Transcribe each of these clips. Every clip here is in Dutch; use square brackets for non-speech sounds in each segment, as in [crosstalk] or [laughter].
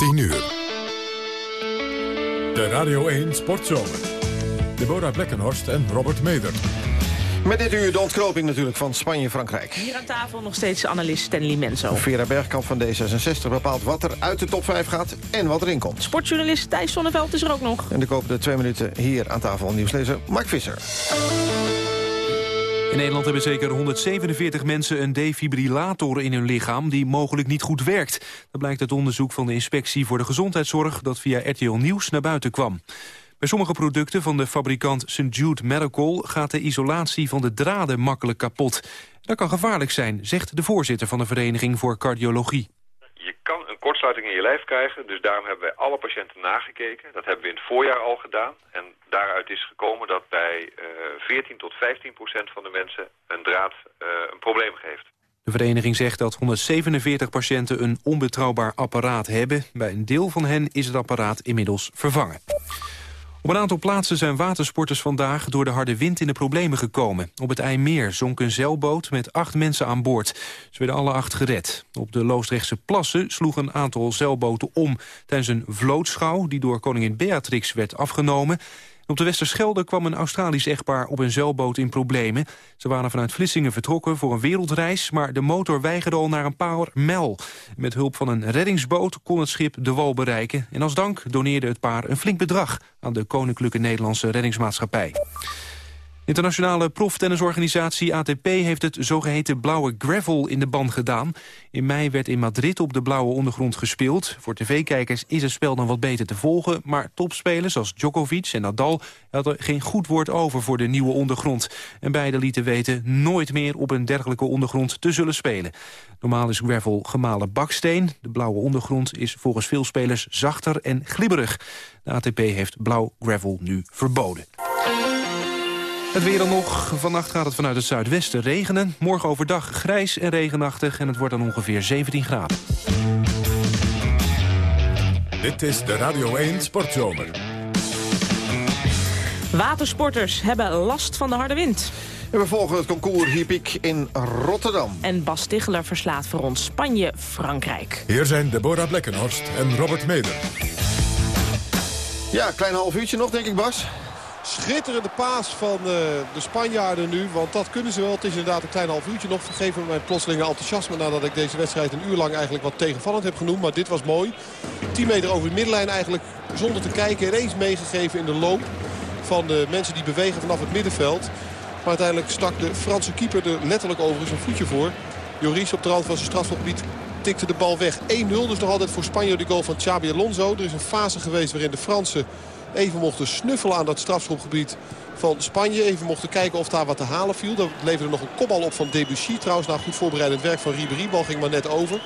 10 uur. De Radio 1 Sportzomer. Deborah Blekkenhorst en Robert Meder. Met dit uur de ontknoping natuurlijk van Spanje-Frankrijk. Hier aan tafel nog steeds analist Stanley Menzo. Vera Bergkamp van D66 bepaalt wat er uit de top 5 gaat en wat erin komt. Sportjournalist Thijs Sonneveld is er ook nog. En de komende twee minuten hier aan tafel nieuwslezer Mark Visser. In Nederland hebben zeker 147 mensen een defibrillator in hun lichaam... die mogelijk niet goed werkt. Dat blijkt uit onderzoek van de Inspectie voor de Gezondheidszorg... dat via RTL Nieuws naar buiten kwam. Bij sommige producten van de fabrikant St. Jude Medical... gaat de isolatie van de draden makkelijk kapot. Dat kan gevaarlijk zijn, zegt de voorzitter van de Vereniging voor Cardiologie. Je kan een kortsluiting in je lijf krijgen, dus daarom hebben wij alle patiënten nagekeken. Dat hebben we in het voorjaar al gedaan. En daaruit is gekomen dat bij uh, 14 tot 15 procent van de mensen een draad uh, een probleem geeft. De vereniging zegt dat 147 patiënten een onbetrouwbaar apparaat hebben. Bij een deel van hen is het apparaat inmiddels vervangen. Op een aantal plaatsen zijn watersporters vandaag door de harde wind in de problemen gekomen. Op het IJmeer zonk een zeilboot met acht mensen aan boord. Ze werden alle acht gered. Op de Loosdrechtse plassen sloegen een aantal zeilboten om... tijdens een vlootschouw die door koningin Beatrix werd afgenomen. Op de Westerschelde kwam een Australisch echtpaar op een zeilboot in problemen. Ze waren vanuit Vlissingen vertrokken voor een wereldreis... maar de motor weigerde al naar een paar mijl. Met hulp van een reddingsboot kon het schip de wal bereiken... en als dank doneerde het paar een flink bedrag... aan de Koninklijke Nederlandse Reddingsmaatschappij. Internationale proftennisorganisatie ATP heeft het zogeheten blauwe gravel in de ban gedaan. In mei werd in Madrid op de blauwe ondergrond gespeeld. Voor tv-kijkers is het spel dan wat beter te volgen... maar topspelers als Djokovic en Nadal hadden geen goed woord over voor de nieuwe ondergrond. En beide lieten weten nooit meer op een dergelijke ondergrond te zullen spelen. Normaal is gravel gemalen baksteen. De blauwe ondergrond is volgens veel spelers zachter en glibberig. De ATP heeft blauw gravel nu verboden. Het weer dan nog. Vannacht gaat het vanuit het zuidwesten regenen. Morgen overdag grijs en regenachtig en het wordt dan ongeveer 17 graden. Dit is de Radio 1 Sportzomer. Watersporters hebben last van de harde wind. En we volgen het concours Hiepik in Rotterdam. En Bas Ticheler verslaat voor ons Spanje-Frankrijk. Hier zijn Deborah Blekkenhorst en Robert Meder. Ja, klein half uurtje nog, denk ik, Bas. Schitterende paas van uh, de Spanjaarden nu. Want dat kunnen ze wel. Het is inderdaad een klein half uurtje nog. Vergeven mijn plotselinge enthousiasme nadat ik deze wedstrijd een uur lang eigenlijk wat tegenvallend heb genoemd. Maar dit was mooi. 10 meter over de middenlijn eigenlijk zonder te kijken ineens meegegeven in de loop van de mensen die bewegen vanaf het middenveld. Maar uiteindelijk stak de Franse keeper er letterlijk overigens een voetje voor. Joris op de rand van zijn strafgebied tikte de bal weg. 1-0 dus nog altijd voor Spanje de goal van Xabi Alonso. Er is een fase geweest waarin de Fransen even mochten snuffelen aan dat strafschopgebied van Spanje. Even mochten kijken of daar wat te halen viel. Dat leverde nog een kopbal op van Debussy. Trouwens, na goed voorbereidend werk van Ribéry. Bal ging maar net over.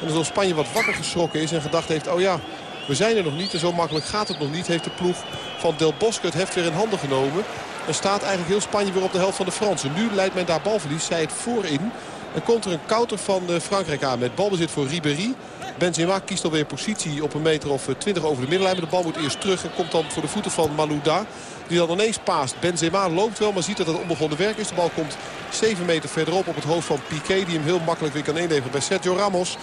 En alsof Spanje wat wakker geschrokken is en gedacht heeft... oh ja, we zijn er nog niet en zo makkelijk gaat het nog niet. Heeft de ploeg van Del Bosque het heft weer in handen genomen. En staat eigenlijk heel Spanje weer op de helft van de Fransen. Nu leidt men daar balverlies, zij het voorin. En komt er een counter van eh, Frankrijk aan met balbezit voor Ribéry. Benzema kiest alweer positie op een meter of 20 over de middenlijn. Maar de bal moet eerst terug en komt dan voor de voeten van Malouda. Die dan ineens paast. Benzema loopt wel, maar ziet dat het onbegonnen werk is. De bal komt 7 meter verderop op het hoofd van Piqué. Die hem heel makkelijk weer kan inleveren bij Sergio Ramos.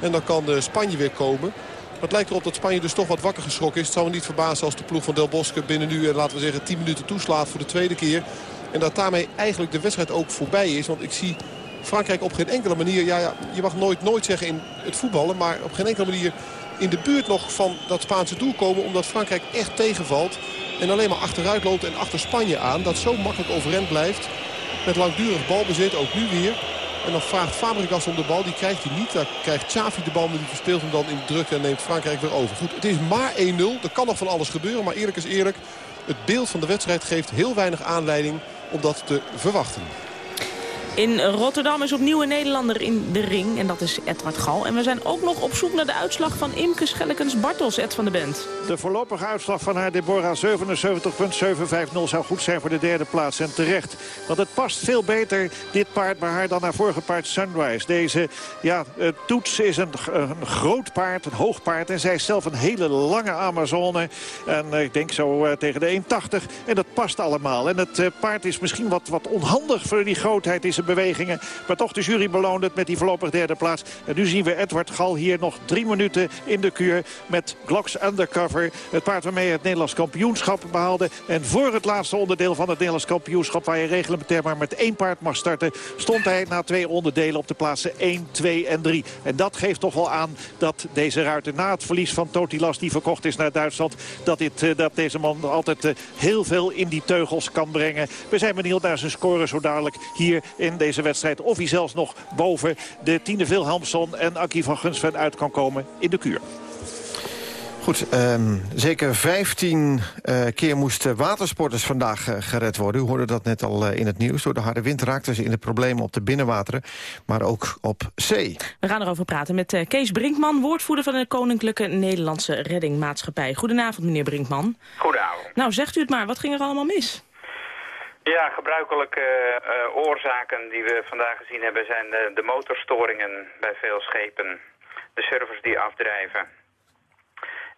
En dan kan eh, Spanje weer komen. Maar het lijkt erop dat Spanje dus toch wat wakker geschrokken is. Het zou me niet verbazen als de ploeg van Del Bosque binnen nu, eh, laten we zeggen, 10 minuten toeslaat voor de tweede keer. En dat daarmee eigenlijk de wedstrijd ook voorbij is. Want ik zie Frankrijk op geen enkele manier, ja, ja, je mag nooit, nooit zeggen in het voetballen... maar op geen enkele manier in de buurt nog van dat Spaanse doel komen... omdat Frankrijk echt tegenvalt en alleen maar achteruit loopt en achter Spanje aan... dat zo makkelijk overeind blijft met langdurig balbezit, ook nu weer... En dan vraagt Fabregas om de bal. Die krijgt hij niet. Daar krijgt Xavi de bal, maar die verspeelt hem dan in de drukte en neemt Frankrijk weer over. Goed, het is maar 1-0. Er kan nog van alles gebeuren, maar eerlijk is eerlijk. Het beeld van de wedstrijd geeft heel weinig aanleiding om dat te verwachten. In Rotterdam is opnieuw een Nederlander in de ring. En dat is Edward Gal. En we zijn ook nog op zoek naar de uitslag van Imke Schellekens-Bartels, Ed van de Bent. De voorlopige uitslag van haar Deborah 77.750 zou goed zijn voor de derde plaats. En terecht. Want het past veel beter, dit paard, bij haar dan haar vorige paard Sunrise. Deze ja, toets is een, een groot paard, een hoog paard. En zij is zelf een hele lange Amazone. En ik denk zo uh, tegen de 1,80. En dat past allemaal. En het uh, paard is misschien wat, wat onhandig voor die grootheid. Is bewegingen. Maar toch de jury beloont het met die voorlopig derde plaats. En nu zien we Edward Gal hier nog drie minuten in de kuur met Glocks Undercover. Het paard waarmee het Nederlands kampioenschap behaalde. En voor het laatste onderdeel van het Nederlands kampioenschap... waar je reglementair maar met één paard mag starten... stond hij na twee onderdelen op de plaatsen 1, 2 en 3. En dat geeft toch wel aan dat deze ruiter na het verlies van Totilas... die verkocht is naar Duitsland, dat, dit, eh, dat deze man altijd eh, heel veel in die teugels kan brengen. We zijn benieuwd naar zijn score zo dadelijk hier in deze wedstrijd. Of hij zelfs nog boven de Tine Wilhelmsson en Aki van Gunsven uit kan komen in de kuur. Goed, um, zeker 15 uh, eh, keer moesten watersporters vandaag uh, gered worden. U hoorde dat net al uh, in het nieuws. Door de harde wind raakten ze in de problemen op de binnenwateren, maar ook op zee. We gaan erover praten met Kees Brinkman, woordvoerder van de Koninklijke Nederlandse Reddingmaatschappij. Goedenavond, meneer Brinkman. Goedenavond. Nou, zegt u het maar, wat ging er allemaal mis? Ja, gebruikelijke oorzaken die we vandaag gezien hebben zijn de motorstoringen bij veel schepen. De servers die afdrijven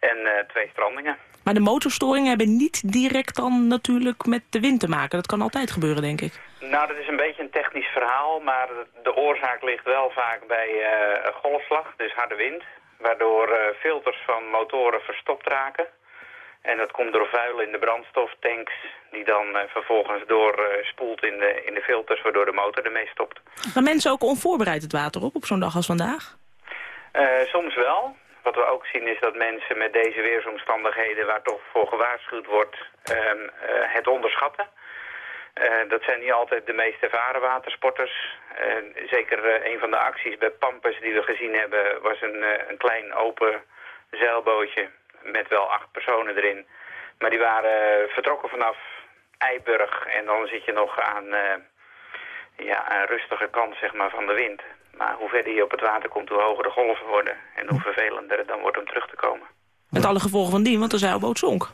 en uh, twee strandingen. Maar de motorstoringen hebben niet direct dan natuurlijk met de wind te maken. Dat kan altijd gebeuren, denk ik. Nou, dat is een beetje een technisch verhaal, maar de oorzaak ligt wel vaak bij uh, golfslag, dus harde wind. Waardoor filters van motoren verstopt raken. En dat komt door vuil in de brandstoftanks, die dan uh, vervolgens doorspoelt in, de, in de filters, waardoor de motor ermee stopt. Gaan mensen ook onvoorbereid het water op, op zo'n dag als vandaag? soms wel. Wat we ook zien is dat mensen met deze weersomstandigheden... waar toch voor gewaarschuwd wordt, uh, het onderschatten. Uh, dat zijn niet altijd de meest ervaren watersporters. Uh, zeker een van de acties bij Pampers die we gezien hebben... was een, een klein open zeilbootje met wel acht personen erin. Maar die waren vertrokken vanaf Eiburg en dan zit je nog aan ja, een rustige kant zeg maar, van de wind. Maar hoe verder je op het water komt, hoe hoger de golven worden. En hoe vervelender het dan wordt om terug te komen. Met alle gevolgen van die, want de zeilboot zonk.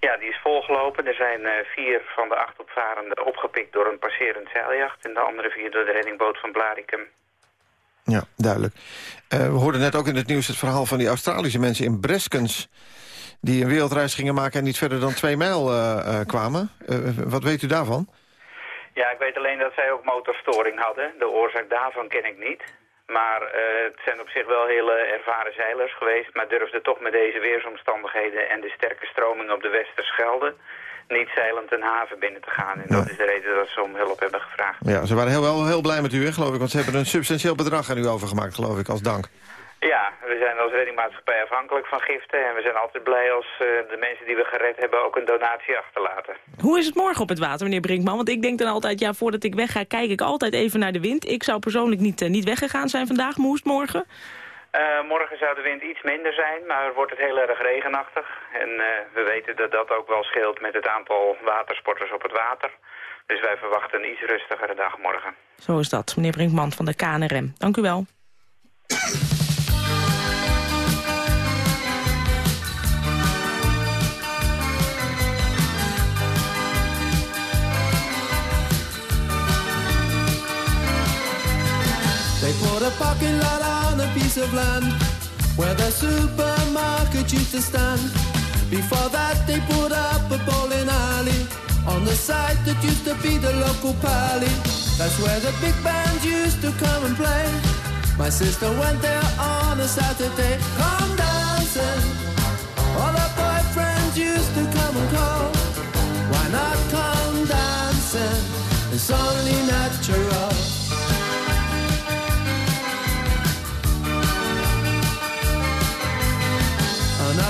Ja, die is volgelopen. Er zijn uh, vier van de acht opvarenden opgepikt door een passerend zeiljacht... en de andere vier door de reddingboot van Blaricum. Ja, duidelijk. Uh, we hoorden net ook in het nieuws het verhaal van die Australische mensen in Breskens... die een wereldreis gingen maken en niet verder dan twee mijl uh, kwamen. wat weet u daarvan? Ja, ik weet alleen dat zij ook motorstoring hadden. De oorzaak daarvan ken ik niet. Maar uh, het zijn op zich wel hele ervaren zeilers geweest... maar durfden toch met deze weersomstandigheden en de sterke stroming op de Westerschelde... niet zeilend een haven binnen te gaan. En dat is de reden dat ze om hulp hebben gevraagd. Ja, ze waren heel, wel heel blij met u, hè, geloof ik. Want ze hebben een substantieel bedrag aan u overgemaakt, geloof ik, als dank. Ja, we zijn als reddingmaatschappij afhankelijk van giften. En we zijn altijd blij als uh, de mensen die we gered hebben ook een donatie achterlaten. Hoe is het morgen op het water, meneer Brinkman? Want ik denk dan altijd, ja, voordat ik wegga, kijk ik altijd even naar de wind. Ik zou persoonlijk niet, uh, niet weggegaan zijn vandaag. Maar hoe is het morgen? Uh, morgen zou de wind iets minder zijn, maar wordt het heel erg regenachtig. En we weten dat dat ook wel scheelt met het aantal watersporters op het water. Dus wij verwachten een iets rustigere dag morgen. Zo is dat, meneer Brinkman van de KNRM. Dank u wel. Parking lot on a piece of land where the supermarket used to stand. Before that, they put up a bowling alley on the site that used to be the local pally. That's where the big band used to come and play. My sister went there on a Saturday, come dancing. All her boyfriends used to come and call. Why not come dancing? It's only natural.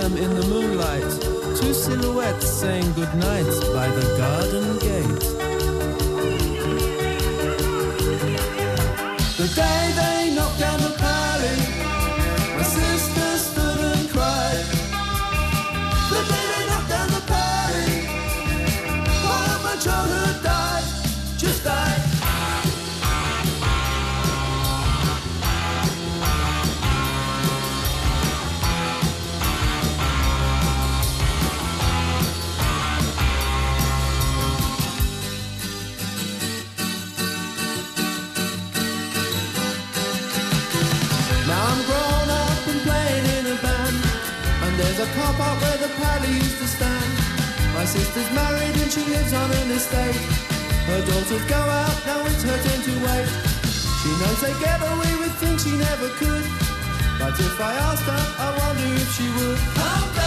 them in the moonlight, two silhouettes saying goodnight by the garden gate. Car park where the paddy used to stand. My sister's married and she lives on an estate. Her daughters go out, now it's her turn to wait. She knows they get away with things she never could. But if I asked her, I wonder if she would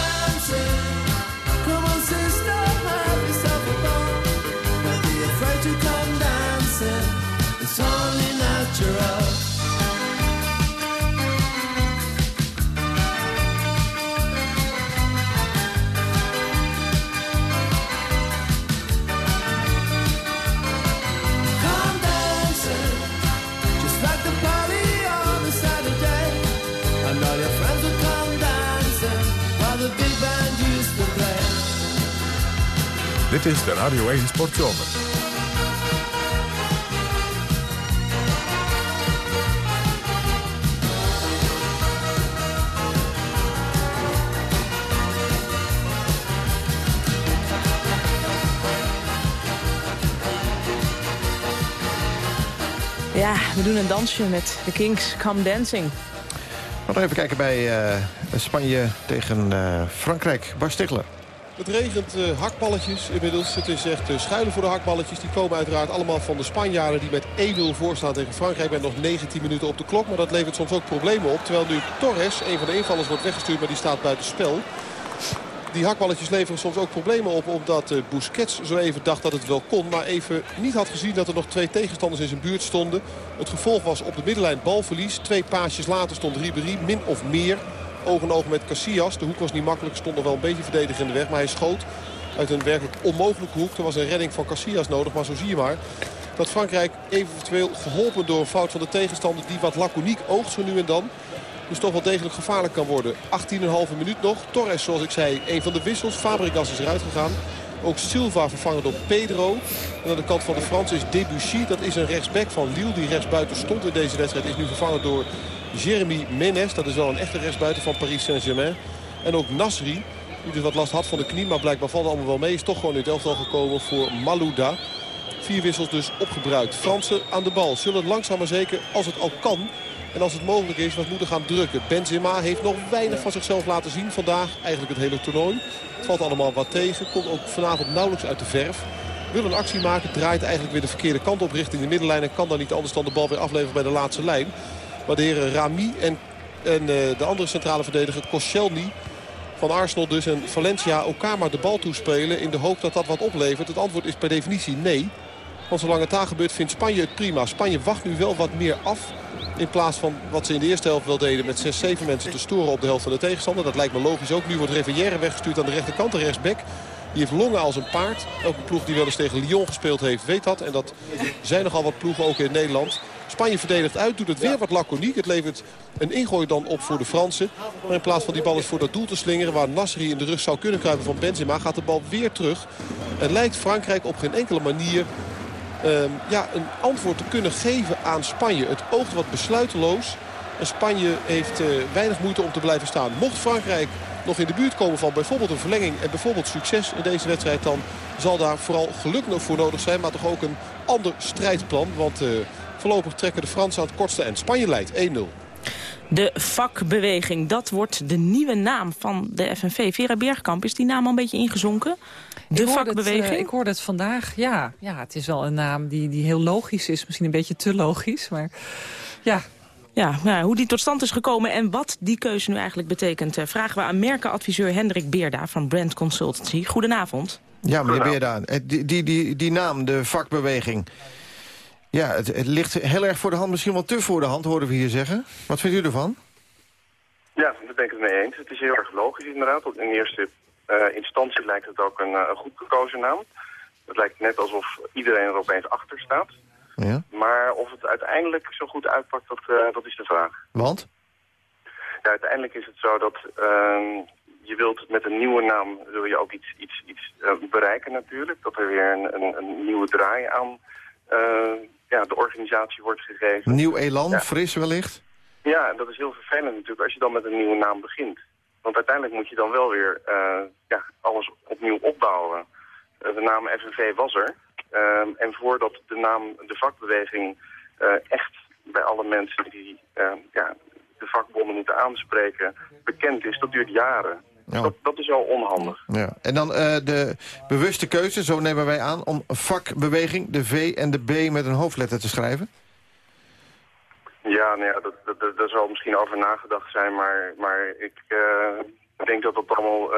Dit is de Radio 1 Sportzomer. Ja, we doen een dansje met de Kings Come Dancing. Nog even kijken bij eh, Spanje tegen eh, Frankrijk. Bas Stigler. Het regent eh, hakballetjes inmiddels. Het is echt uh, schuilen voor de hakballetjes. Die komen uiteraard allemaal van de Spanjaarden die met 1-0 voorstaan tegen Frankrijk. Met nog 19 minuten op de klok. Maar dat levert soms ook problemen op. Terwijl nu Torres, een van de invallers, wordt weggestuurd. Maar die staat buiten spel. Die hakballetjes leveren soms ook problemen op. Omdat uh, Busquets zo even dacht dat het wel kon. Maar even niet had gezien dat er nog twee tegenstanders in zijn buurt stonden. Het gevolg was op de middenlijn balverlies. Twee paasjes later stond Ribéry min of meer oog in oog met Casillas. De hoek was niet makkelijk, stond nog wel een beetje verdedigend in de weg. Maar hij schoot uit een werkelijk onmogelijke hoek. Er was een redding van Casillas nodig, maar zo zie je maar... dat Frankrijk eventueel geholpen door een fout van de tegenstander... die wat laconiek oogt zo nu en dan... Dus toch wel degelijk gevaarlijk kan worden. 18,5 minuut nog. Torres, zoals ik zei, een van de wissels. Fabregas is eruit gegaan. Ook Silva vervangen door Pedro. En aan de kant van de Fransen is Debuchy. Dat is een rechtsback van Lille die rechtsbuiten stond in deze wedstrijd. Is nu vervangen door Jeremy Menes. Dat is wel een echte rechtsbuiten van Paris Saint-Germain. En ook Nasri. Die dus wat last had van de knie. Maar blijkbaar valt allemaal wel mee. Is toch gewoon in het elftal gekomen voor Malouda. Vier wissels dus opgebruikt. Fransen aan de bal. Zullen langzaam maar zeker, als het al kan... En als het mogelijk is, wat moeten gaan drukken. Benzema heeft nog weinig van zichzelf laten zien vandaag. Eigenlijk het hele toernooi. Het valt allemaal wat tegen. Komt ook vanavond nauwelijks uit de verf. Wil een actie maken, draait eigenlijk weer de verkeerde kant op richting de middenlijn. En kan dan niet anders dan de bal weer afleveren bij de laatste lijn. Maar de heren Rami en, en uh, de andere centrale verdediger Koscielny van Arsenal dus en Valencia maar de bal toespelen... in de hoop dat dat wat oplevert. Het antwoord is per definitie nee. Want zolang het daar gebeurt vindt Spanje het prima. Spanje wacht nu wel wat meer af. In plaats van wat ze in de eerste helft wel deden met 6, 7 mensen te storen op de helft van de tegenstander. Dat lijkt me logisch ook. Nu wordt Revière weggestuurd aan de rechterkant, de rechtsback. Die heeft longen als een paard. Elke ploeg die wel eens tegen Lyon gespeeld heeft weet dat. En dat zijn nogal wat ploegen ook in Nederland. Spanje verdedigt uit, doet het weer wat laconiek. Het levert een ingooi dan op voor de Fransen. Maar in plaats van die bal eens voor dat doel te slingeren... waar Nasri in de rug zou kunnen kruipen van Benzema... gaat de bal weer terug. En lijkt Frankrijk op geen enkele manier um, ja, een antwoord te kunnen geven aan Spanje. Het oogt wat besluiteloos. En Spanje heeft uh, weinig moeite om te blijven staan. Mocht Frankrijk nog in de buurt komen van bijvoorbeeld een verlenging... en bijvoorbeeld succes in deze wedstrijd... dan zal daar vooral geluk nog voor nodig zijn. Maar toch ook een ander strijdplan. Want uh, voorlopig trekken de Fransen aan het kortste eind. Spanje leidt 1-0. De vakbeweging, dat wordt de nieuwe naam van de FNV. Vera Bergkamp, is die naam al een beetje ingezonken? De ik vakbeweging? Het, uh, ik hoorde het vandaag, ja. ja. Het is wel een naam die, die heel logisch is. Misschien een beetje te logisch, maar ja... Ja, nou, hoe die tot stand is gekomen en wat die keuze nu eigenlijk betekent... Uh, vragen we aan merkenadviseur Hendrik Beerda van Brand Consultancy. Goedenavond. Ja, meneer Beerda, die, die, die, die naam, de vakbeweging... Ja, het, het, ligt heel erg voor de hand, misschien wel te voor de hand, horen we hier zeggen. Wat vindt u ervan? Ja, daar ben ik het mee eens. Het is heel erg logisch inderdaad. In eerste uh, instantie lijkt het ook een, een goed gekozen naam. Het lijkt net alsof iedereen er opeens achter staat. Ja. Maar of het uiteindelijk zo goed uitpakt, dat, uh, dat is de vraag. Want? Ja, uiteindelijk is het zo dat uh, je wilt met een nieuwe naam wil je ook iets, iets, iets uh, bereiken natuurlijk. Dat er weer een, een, een nieuwe draai aan ja, de organisatie wordt gegeven. Nieuw elan, ja. fris wellicht? Ja, dat is heel vervelend natuurlijk als je dan met een nieuwe naam begint. Want uiteindelijk moet je dan wel weer ja, alles opnieuw opbouwen. de naam FNV was er. Uh, en voordat de naam, de vakbeweging, uh, echt bij alle mensen die uh, ja, de vakbonden moeten aanspreken, bekend is, dat duurt jaren. Ja. Dat, dat, is wel onhandig. Ja. En dan de bewuste keuze, zo nemen wij aan, om vakbeweging, de V en de B met een hoofdletter te schrijven? Ja, nou ja, dat, dat, daar zal misschien over nagedacht zijn, maar, maar ik denk dat dat allemaal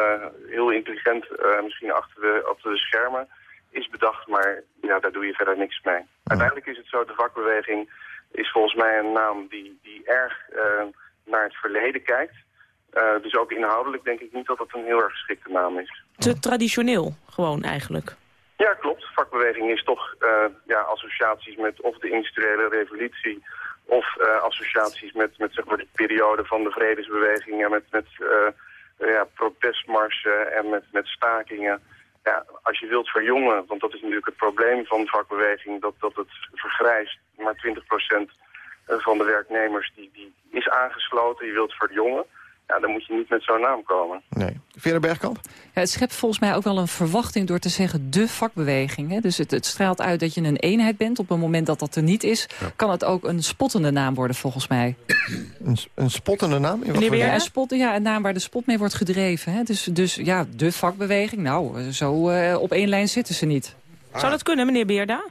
heel intelligent, misschien achter de, achter de schermen is bedacht, maar ja, daar doe je verder niks mee. Uiteindelijk is het zo, de vakbeweging is volgens mij een naam die, die erg naar het verleden kijkt. Uh, dus ook inhoudelijk denk ik niet dat het een heel erg geschikte naam is. Te traditioneel, gewoon eigenlijk. Ja, klopt. Vakbeweging is toch uh, ja, associaties met of de industriële revolutie... of associaties met, met zeg maar, de periode van de vredesbeweging... en met, met ja, protestmarsen en met, met stakingen ja, als je wilt verjongen, want dat is natuurlijk het probleem van vakbeweging, dat, dat het vergrijst. Maar 20% van de werknemers die, die is aangesloten, je wilt verjongen. Ja, dan moet je niet met zo'n naam komen. Nee. Vera Bergkamp? Ja, het schept volgens mij ook wel een verwachting door te zeggen de vakbeweging. Hè? Dus het, het straalt uit dat je een eenheid bent. Op het moment dat dat er niet is, ja. kan het ook een spottende naam worden volgens mij. Een, een spottende naam? In wat ja, een, spot, ja, een naam waar de spot mee wordt gedreven. Hè? Dus, dus ja, de vakbeweging, nou, zo uh, op één lijn zitten ze niet. Zou dat kunnen, meneer Beerda?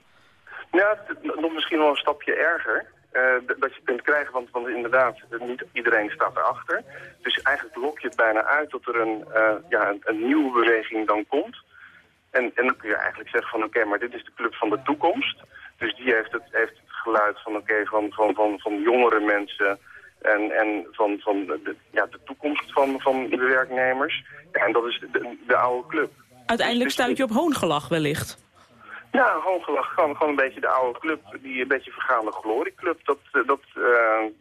Ja, nog misschien wel een stapje erger. Uh, dat je kunt krijgen, want, want inderdaad, niet iedereen staat erachter. Dus eigenlijk lok je het bijna uit dat er een, uh, ja, een, een, nieuwe beweging dan komt. En, en dan kun je eigenlijk zeggen van oké, okay, maar dit is de club van de toekomst. Dus die heeft het, heeft het geluid van oké, okay, van, van, van, van jongere mensen en, en van, van de, ja, de toekomst van, van de werknemers. Ja, en dat is de, de oude club. Uiteindelijk dus, stuit je op hoongelach wellicht. Ja, hoongelach. Gewoon, gewoon een beetje de oude club, die een beetje vergaande glorieclub. Dat, dat uh,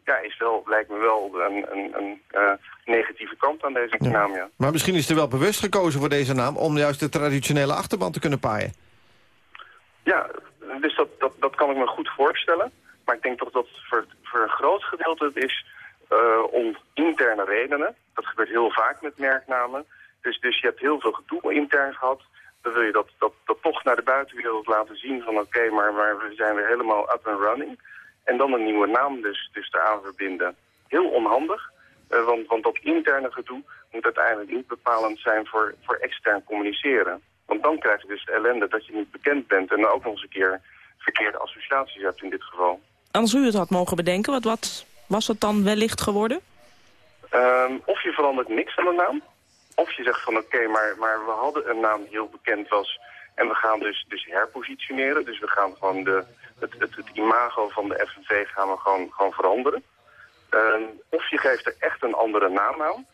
ja, is wel, lijkt me wel een, een, een uh, negatieve kant aan deze ja. naam, ja. Maar misschien is er wel bewust gekozen voor deze naam... om juist de traditionele achterban te kunnen paaien. Ja, dus dat, dat, dat kan ik me goed voorstellen. Maar ik denk toch dat voor, voor een groot gedeelte het is uh, om interne redenen. Dat gebeurt heel vaak met merknamen. Dus, dus je hebt heel veel gedoe intern gehad dan wil je dat, dat, dat toch naar de buitenwereld laten zien van oké, okay, maar, maar we zijn weer helemaal up and running. En dan een nieuwe naam dus, dus eraan verbinden. Heel onhandig, uh, want, want dat interne gedoe moet uiteindelijk niet bepalend zijn voor, voor extern communiceren. Want dan krijg je dus de ellende dat je niet bekend bent en dan ook nog eens een keer verkeerde associaties hebt in dit geval. Als u het had mogen bedenken, wat, wat was het dan wellicht geworden? Um, of je verandert niks aan de naam, of je zegt van oké, maar, maar we hadden een naam die heel bekend was. En we gaan dus, dus herpositioneren. Dus we gaan gewoon de, het, het, het imago van de FNV gaan we gewoon, gewoon veranderen. Uh, of je geeft er echt een andere naam aan.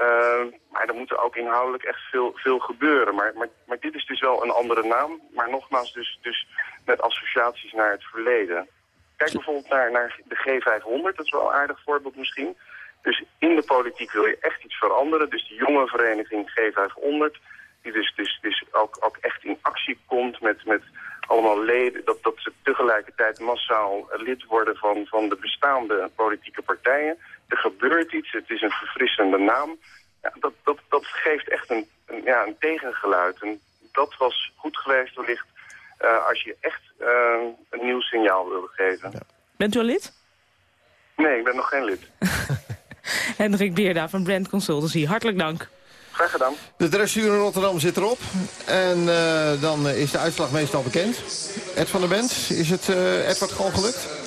Uh, maar er moet er ook inhoudelijk echt veel, veel gebeuren. Maar, maar, maar dit is dus wel een andere naam. Maar nogmaals dus, dus met associaties naar het verleden. Kijk bijvoorbeeld naar, naar de G500. Dat is wel een aardig voorbeeld misschien. Dus in de politiek wil je echt iets veranderen. Dus die jonge vereniging G500, die dus, dus, dus ook, ook echt in actie komt met, met allemaal leden, dat, dat ze tegelijkertijd massaal lid worden van, van de bestaande politieke partijen. Er gebeurt iets, het is een verfrissende naam. Ja, dat, dat, dat geeft echt een, een, ja, een tegengeluid. En dat was goed geweest wellicht uh, als je echt uh, een nieuw signaal wilde geven. Ja. Bent u al lid? Nee, ik ben nog geen lid. [laughs] Hendrik Beerda van Brand Consultancy. Hartelijk dank. Graag gedaan. De dressuur in Rotterdam zit erop. En uh, dan is de uitslag meestal bekend. Ed van der Bent, is het uh, Edward gewoon gelukt?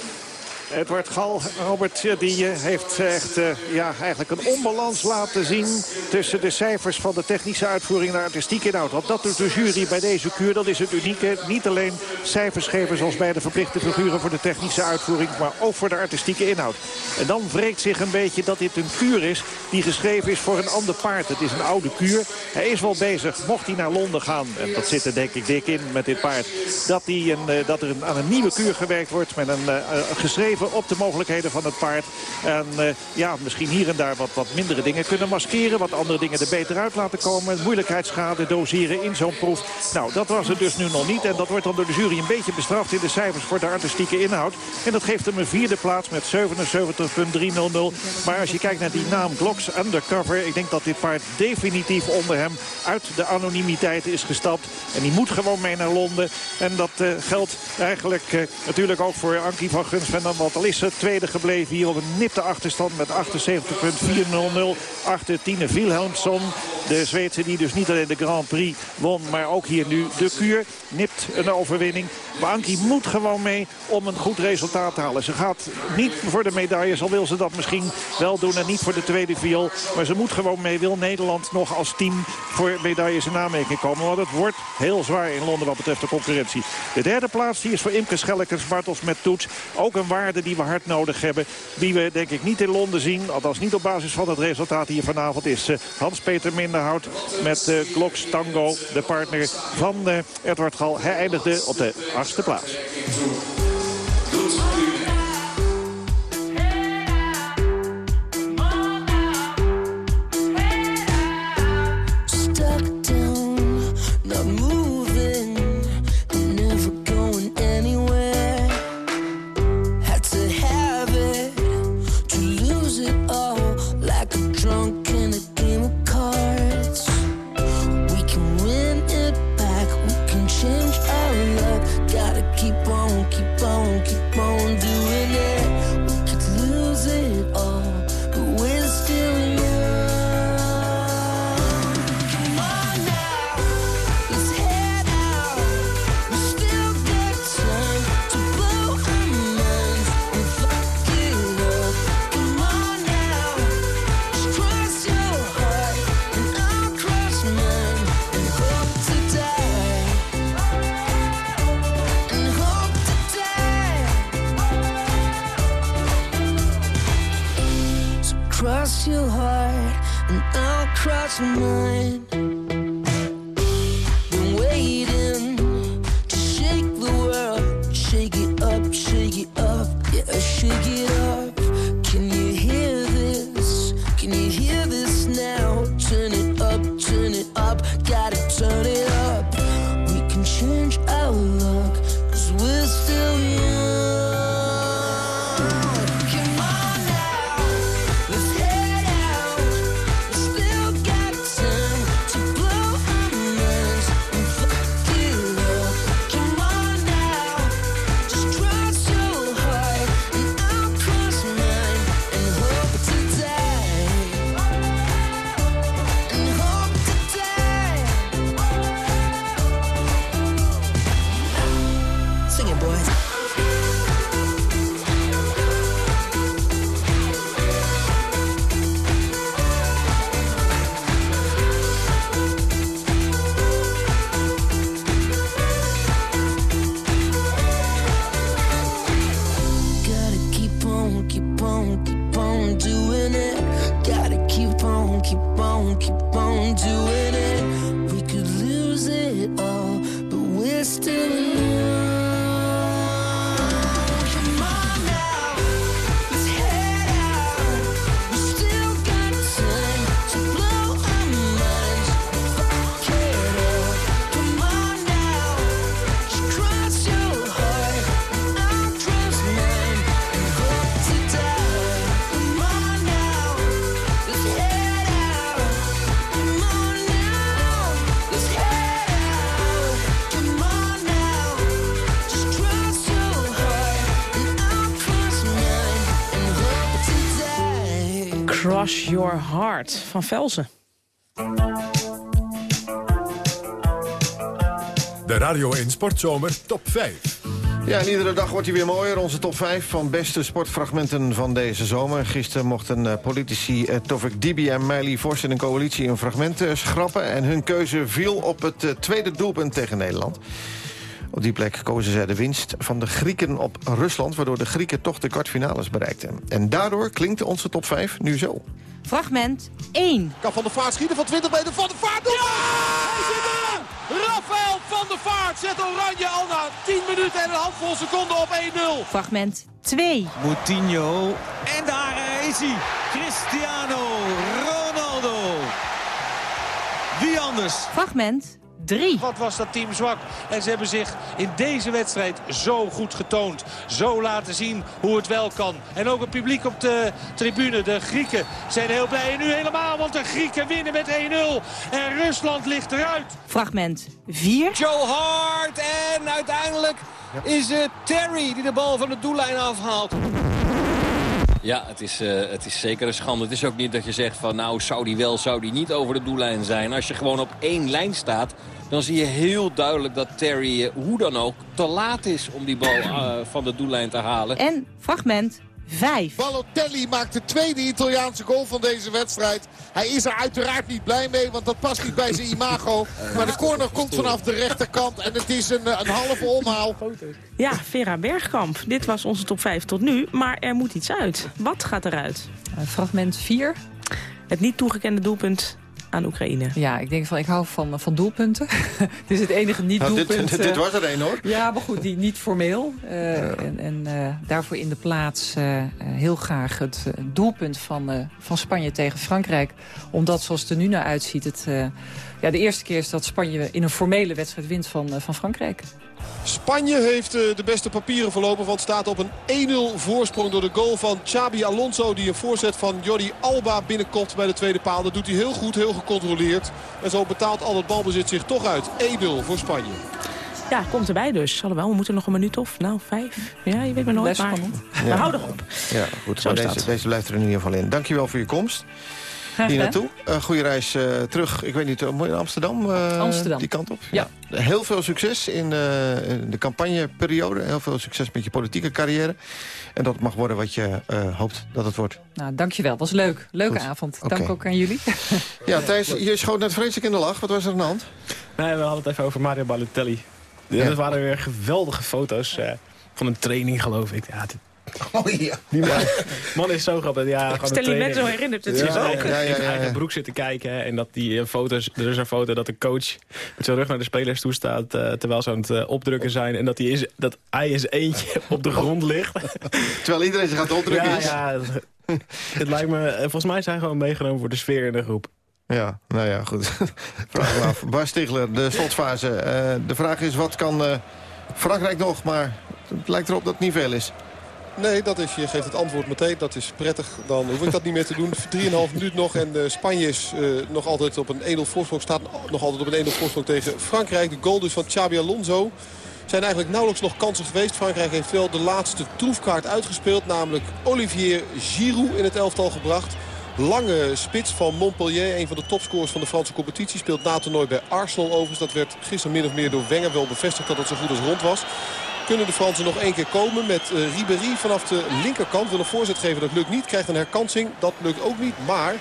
Edward Gal, Robert, eh, die eh, heeft echt eh, ja, eigenlijk een onbalans laten zien... tussen de cijfers van de technische uitvoering en de artistieke inhoud. Want dat doet de jury bij deze kuur, dat is het unieke. Niet alleen cijfers geven zoals bij de verplichte figuren voor de technische uitvoering... maar ook voor de artistieke inhoud. En dan wreekt zich een beetje dat dit een kuur is die geschreven is voor een ander paard. Het is een oude kuur. Hij is wel bezig, mocht hij naar Londen gaan... en dat zit er denk ik dik in met dit paard... dat, die een, dat er aan een nieuwe kuur gewerkt wordt met een geschreven op de mogelijkheden van het paard. En uh, ja, misschien hier en daar wat, wat mindere dingen kunnen maskeren. Wat andere dingen er beter uit laten komen. Moeilijkheidsschade doseren in zo'n proef. Nou, dat was het dus nu nog niet. En dat wordt dan door de jury een beetje bestraft in de cijfers voor de artistieke inhoud. En dat geeft hem een vierde plaats met 77.300. Maar als je kijkt naar die naam Glocks Undercover. Ik denk dat dit paard definitief onder hem uit de anonimiteit is gestapt. En die moet gewoon mee naar Londen. En dat uh, geldt eigenlijk uh, natuurlijk ook voor Ankie van Gunsven. Want al is ze tweede gebleven hier op een nipte achterstand met 78.400 achter Tine Wilhelmsson. De Zweedse die dus niet alleen de Grand Prix won, maar ook hier nu de kuur. Nipt een overwinning. Maar Ankie moet gewoon mee om een goed resultaat te halen. Ze gaat niet voor de medailles, al wil ze dat misschien wel doen. En niet voor de tweede viool. Maar ze moet gewoon mee. Wil Nederland nog als team voor medailles in aanmerking komen. Want het wordt heel zwaar in Londen wat betreft de concurrentie. De derde plaats die is voor Imke Schellekens Bartels met toets. Ook een waarde die we hard nodig hebben. Die we denk ik niet in Londen zien. Althans niet op basis van het resultaat hier vanavond is. Uh, Hans-Peter Minderhout met uh, Gloks Tango. De partner van uh, Edward Gal. Hij eindigde op de achtste plaats. much. Crush Your Heart van Velsen. De Radio 1 Sportzomer Top 5. Ja, en iedere dag wordt hij weer mooier. Onze top 5 van beste sportfragmenten van deze zomer. Gisteren mochten uh, politici uh, Tovik Dibi en Meili Vos in een coalitie een fragment uh, schrappen. En hun keuze viel op het tweede doelpunt tegen Nederland. Op die plek kozen zij de winst van de Grieken op Rusland... waardoor de Grieken toch de kwartfinales bereikten. En daardoor klinkt onze top 5 nu zo. Fragment 1. Kan Van de Vaart schieten van 20 meter. Van de Vaart! Ja! Hij zit erin! Rafael van der Vaart zet Oranje al na 10 minuten en een handvol seconden op 1-0. Fragment 2. Moutinho. En daar is hij. Cristiano Ronaldo. Wie anders? Fragment 3. Wat was dat team zwak. En ze hebben zich in deze wedstrijd zo goed getoond. Zo laten zien hoe het wel kan. En ook het publiek op de tribune, de Grieken, zijn heel blij. En nu helemaal, want de Grieken winnen met 1-0. En Rusland ligt eruit. Fragment 4. Joe Hart. En uiteindelijk is het Terry die de bal van de doellijn afhaalt. Ja, het is, uh, het is zeker een schande. Het is ook niet dat je zegt van nou zou die wel, zou die niet over de doellijn zijn. Als je gewoon op één lijn staat, dan zie je heel duidelijk dat Terry, uh, hoe dan ook, te laat is om die bal uh, van de doellijn te halen. En fragment 5. Balotelli maakt de tweede Italiaanse goal van deze wedstrijd. Hij is er uiteraard niet blij mee, want dat past niet bij zijn imago. [laughs] Maar de corner komt vanaf de rechterkant en het is een, een halve omhaal. Ja, Vera Bergkamp. Dit was onze top 5 tot nu, maar er moet iets uit. Wat gaat eruit? Fragment 4. Het niet toegekende doelpunt aan Oekraïne. Ja, ik denk van, ik hou van, van doelpunten. [laughs] het is het enige niet-doelpunt. Nou, dit, dit, was er één hoor. Ja, maar goed, die niet formeel. Uh, ja. En, en uh, daarvoor in de plaats uh, heel graag het doelpunt van, van Spanje tegen Frankrijk. Omdat zoals het er nu naar uitziet, het ja, de eerste keer is dat Spanje in een formele wedstrijd wint van, van Frankrijk. Spanje heeft de beste papieren verlopen, want staat op een 1-0 voorsprong door de goal van Xabi Alonso. Die een voorzet van Jordi Alba binnenkomt bij de tweede paal. Dat doet hij heel goed, heel gecontroleerd. En zo betaalt al het balbezit zich toch uit. 1-0 voor Spanje. Ja, komt erbij dus. Alhoewel, we moeten nog een minuut of, nou, vijf. Ja, je weet maar nooit. Maar we ja. houden op. Ja, goed. Maar deze, deze blijft er in ieder geval in. Dankjewel voor je komst. Hier naartoe. Uh, goede reis uh, terug. Ik weet niet, uh, in Amsterdam? Amsterdam. Die kant op? Ja. ja. Heel veel succes in, in, de campagneperiode. Heel veel succes met je politieke carrière. En dat mag worden wat je hoopt dat het wordt. Nou, dankjewel. was leuk. Leuke Goed. avond. Dank okay. ook aan jullie. [laughs] ja, Thijs, je schoot net vreselijk in de lach. Wat was er aan de hand? Nee, we hadden het even over Mario Balotelli. Ja. Dat waren weer geweldige foto's van een training, geloof ik. Ja, [laughs] Oh ja. Die man, man is zo grappig. Ja, ik stel je net zo herinnerd. Het ja, is ook. Ja, ja, ja, eigen broek zitten kijken. En dat die foto's, er is een foto dat de coach met zijn rug naar de spelers toe staat. Uh, terwijl ze aan het uh, opdrukken zijn. En dat, hij is, dat hij is eentje [laughs] op de grond ligt. terwijl iedereen zich aan het opdrukken ja, is. Ja, het lijkt me, volgens mij zijn gewoon meegenomen voor de sfeer in de groep. Ja, nou ja, goed. [laughs] Vraag me af. Bas Stigler, de slotfase. Uh, de vraag is, wat kan Frankrijk nog? Maar het lijkt erop dat het niet veel is. Nee, dat is, je geeft het antwoord meteen. Dat is prettig. Dan hoef ik dat niet meer te doen. 3,5 [laughs] minuut nog. En uh, Spanje is uh, nog altijd op een 1-0 voorsprong. Staat nog altijd op een 1-0 voorsprong tegen Frankrijk. De goal dus van Xabi Alonso. Zijn eigenlijk nauwelijks nog kansen geweest. Frankrijk heeft wel de laatste troefkaart uitgespeeld. Namelijk Olivier Giroud in het elftal gebracht. Lange spits van Montpellier. Een van de topscorers van de Franse competitie. Speelt na toernooi bij Arsenal overigens. Dat werd gisteren min of meer door Wenger wel bevestigd dat het zo goed als rond was. Kunnen de Fransen nog één keer komen met uh, Ribéry vanaf de linkerkant. Wil een voorzet geven, dat lukt niet. Krijgt een herkansing, dat lukt ook niet. Maar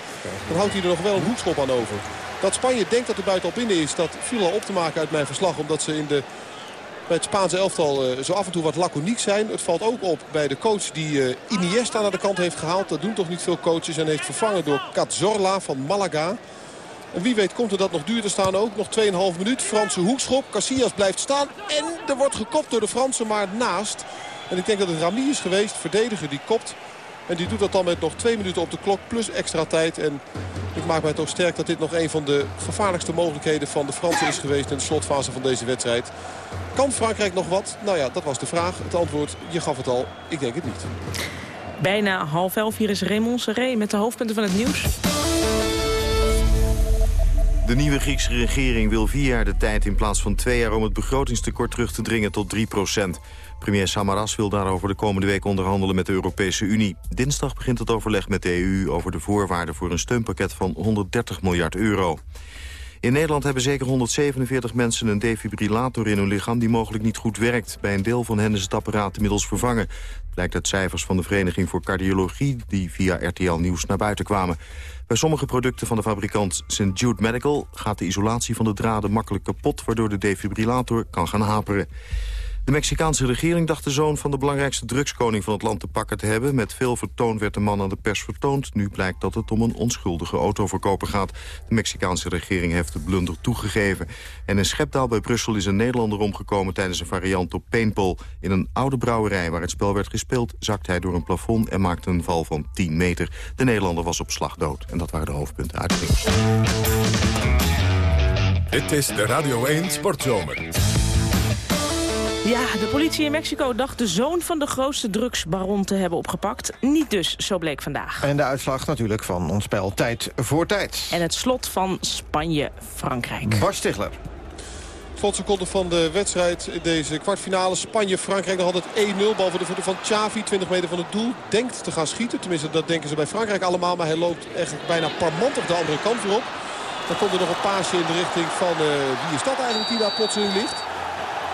dan houdt hij er nog wel een hoekschop aan over. Dat Spanje denkt dat de buiten al binnen is, dat viel al op te maken uit mijn verslag. Omdat ze in de, bij het Spaanse elftal uh, zo af en toe wat laconiek zijn. Het valt ook op bij de coach die uh, Iniesta naar de kant heeft gehaald. Dat doen toch niet veel coaches. En heeft vervangen door Cazorla van Malaga. En wie weet komt er dat nog duur te staan ook. Nog 2,5 minuut. Franse hoekschop. Casillas blijft staan. En er wordt gekopt door de Fransen, maar naast. En ik denk dat het Rami is geweest. Verdediger die kopt. En die doet dat dan met nog twee minuten op de klok plus extra tijd. En ik maak mij toch sterk dat dit nog een van de gevaarlijkste mogelijkheden van de Fransen is geweest in de slotfase van deze wedstrijd. Kan Frankrijk nog wat? Nou ja, dat was de vraag. Het antwoord, je gaf het al. Ik denk het niet. Bijna half elf. Hier is Raymond Serré met de hoofdpunten van het nieuws. De nieuwe Griekse regering wil vier jaar de tijd in plaats van twee jaar... om het begrotingstekort terug te dringen tot 3 procent. Premier Samaras wil daarover de komende week onderhandelen met de Europese Unie. Dinsdag begint het overleg met de EU over de voorwaarden voor een steunpakket van 130 miljard euro. In Nederland hebben zeker 147 mensen een defibrillator in hun lichaam... die mogelijk niet goed werkt. Bij een deel van hen is het apparaat inmiddels vervangen. blijkt uit cijfers van de Vereniging voor Cardiologie... die via RTL Nieuws naar buiten kwamen. Bij sommige producten van de fabrikant St. Jude Medical... gaat de isolatie van de draden makkelijk kapot... waardoor de defibrillator kan gaan haperen. De Mexicaanse regering dacht de zoon van de belangrijkste drugskoning van het land te pakken te hebben. Met veel vertoon werd de man aan de pers vertoond. Nu blijkt dat het om een onschuldige autoverkoper gaat. De Mexicaanse regering heeft de blunder toegegeven. En in Schepdaal bij Brussel is een Nederlander omgekomen tijdens een variant op paintball. In een oude brouwerij waar het spel werd gespeeld zakte hij door een plafond en maakte een val van 10 meter. De Nederlander was op slag dood. En dat waren de hoofdpunten uit Dit is de Radio 1 Sportzomer. Ja, de politie in Mexico dacht de zoon van de grootste drugsbaron te hebben opgepakt. Niet dus, zo bleek vandaag. En de uitslag natuurlijk van ons spel Tijd voor Tijd. En het slot van Spanje-Frankrijk. Bas Stigler. Slotseconde van de wedstrijd. Deze kwartfinale Spanje-Frankrijk nog altijd 1-0. Bal voor de voeten van Xavi. 20 meter van het doel. Denkt te gaan schieten. Tenminste, dat denken ze bij Frankrijk allemaal. Maar hij loopt echt bijna parmantig de andere kant weer op. Dan komt er nog een paasje in de richting van... Uh, wie is dat eigenlijk die daar plotseling ligt?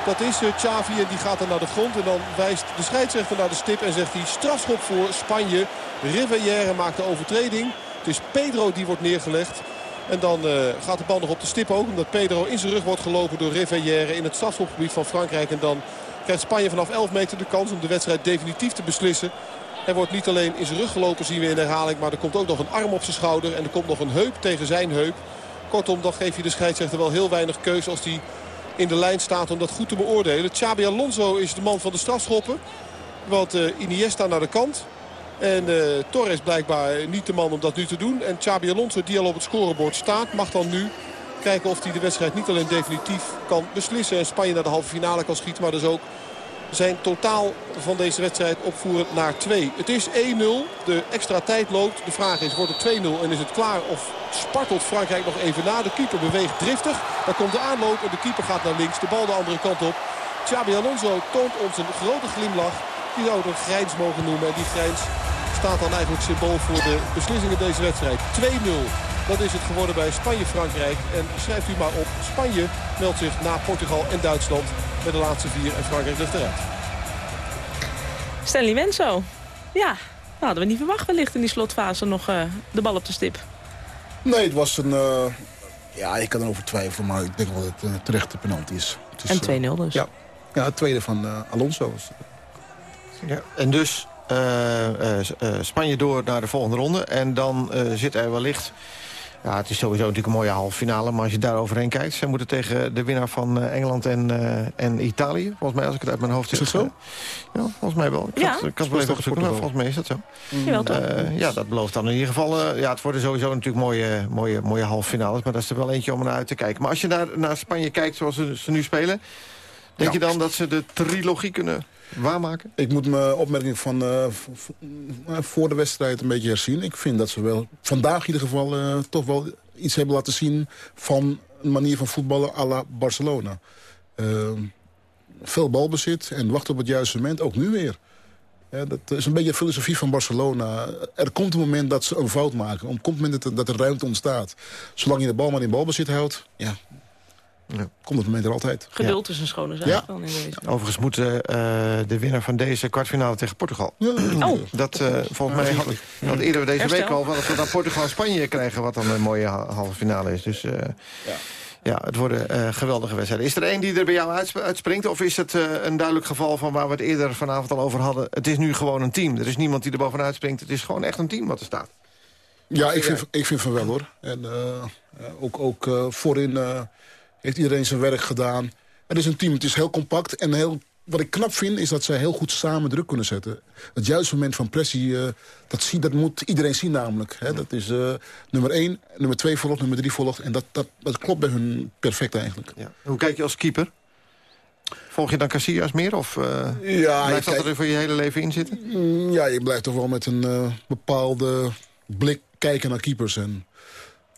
Dat is uh, Xavi en die gaat dan naar de grond. En dan wijst de scheidsrechter naar de stip en zegt hij strafschop voor Spanje. Rivière maakt de overtreding. Het is Pedro die wordt neergelegd. En dan uh, gaat de bal nog op de stip ook. Omdat Pedro in zijn rug wordt gelopen door Rivière in het strafschopgebied van Frankrijk. En dan krijgt Spanje vanaf 11 meter de kans om de wedstrijd definitief te beslissen. Er wordt niet alleen in zijn rug gelopen, zien we in de herhaling. Maar er komt ook nog een arm op zijn schouder. En er komt nog een heup tegen zijn heup. Kortom, dan geef je de scheidsrechter wel heel weinig keus als die in de lijn staat om dat goed te beoordelen. Xabi Alonso is de man van de strafschoppen. Want uh, Iniesta naar de kant. En uh, Torres blijkbaar niet de man om dat nu te doen. En Xabi Alonso die al op het scorebord staat mag dan nu kijken of hij de wedstrijd niet alleen definitief kan beslissen. En Spanje naar de halve finale kan schieten. Maar dus ook zijn totaal van deze wedstrijd opvoeren naar 2. Het is 1-0. De extra tijd loopt. De vraag is, wordt het 2-0 en is het klaar of spartelt Frankrijk nog even na. De keeper beweegt driftig. Dan komt de aanloop en de keeper gaat naar links. De bal de andere kant op. Xabi Alonso toont ons een grote glimlach. Die zou het een grijns mogen noemen. En die grijns staat dan eigenlijk symbool voor de beslissingen deze wedstrijd. 2-0. Dat is het geworden bij Spanje-Frankrijk. En schrijft u maar op. Spanje meldt zich na Portugal en Duitsland met de laatste vier. En Frankrijk ligt eruit. Stanley Menso. Ja, nou, hadden we niet verwacht wellicht in die slotfase nog uh, de bal op de stip. Nee, het was een... Uh, ja, ik kan erover twijfelen, maar ik denk wel dat het een terechte penalty is. is en 2-0 dus. Ja. ja, het tweede van uh, Alonso. Ja, en dus Spanje door naar de volgende ronde. En dan zit er wellicht ja, het is sowieso natuurlijk een mooie halve finale. Maar als je daar overheen kijkt... ze moeten tegen de winnaar van Engeland en, uh, en Italië. Volgens mij, als ik het uit mijn hoofd zeg. Is dat zo? Ja, volgens mij wel. Ik ja. Had, ik had wel even opzoeken, maar volgens mij is dat zo. Mm. toch? Uh, ja, dat belooft dan in ieder geval... ja, het worden sowieso natuurlijk mooie, mooie, mooie halve finales. Maar dat is er wel eentje om naar uit te kijken. Maar als je naar, naar Spanje kijkt zoals ze, ze nu spelen... Denk ja. je dan dat ze de trilogie kunnen waarmaken? Ik moet mijn opmerking van uh, voor de wedstrijd een beetje herzien. Ik vind dat ze wel vandaag in ieder geval uh, toch wel iets hebben laten zien... van een manier van voetballen à la Barcelona. Uh, veel balbezit en wachten op het juiste moment, ook nu weer. Dat is een beetje de filosofie van Barcelona. Er komt een moment dat ze een fout maken. Er komt een moment dat er ruimte ontstaat. Zolang je de bal maar in balbezit houdt... Ja, ja. Komt het moment er altijd. Geduld ja. is een schone zaak ja. dan in deze. Overigens moet uh, de winnaar van deze kwartfinale tegen Portugal. Ja. Oh. Dat uh, volgens mij had, had eerder deze Herstel. week al... dat we dan Portugal en Spanje krijgen... wat dan een mooie halve finale is. Dus uh, ja. ja. het worden geweldige wedstrijden. Is er één die er bij jou uitsp uitspringt? Of is het een duidelijk geval van waar we het eerder vanavond al over hadden? Het is nu gewoon een team. Er is niemand die er bovenuit springt. Het is gewoon echt een team wat er staat. Ja, ik vind, ik vind van wel hoor. En ook, ook voorin heeft iedereen zijn werk gedaan. Het is een team, het is heel compact en heel... Wat ik knap vind, is dat zij heel goed samen druk kunnen zetten. Het juiste moment van pressie, uh, dat, zie, dat moet iedereen zien namelijk. Hè? Dat is uh, nummer 1, nummer 2 volgt, nummer 3 volgt. En dat, dat, dat klopt bij hun perfect eigenlijk. Ja. Hoe kijk je als keeper? Volg je dan Casillas meer? Of uh, ja, blijft dat er voor je hele leven in zitten? Ja, je blijft toch wel met een bepaalde blik kijken naar keepers. En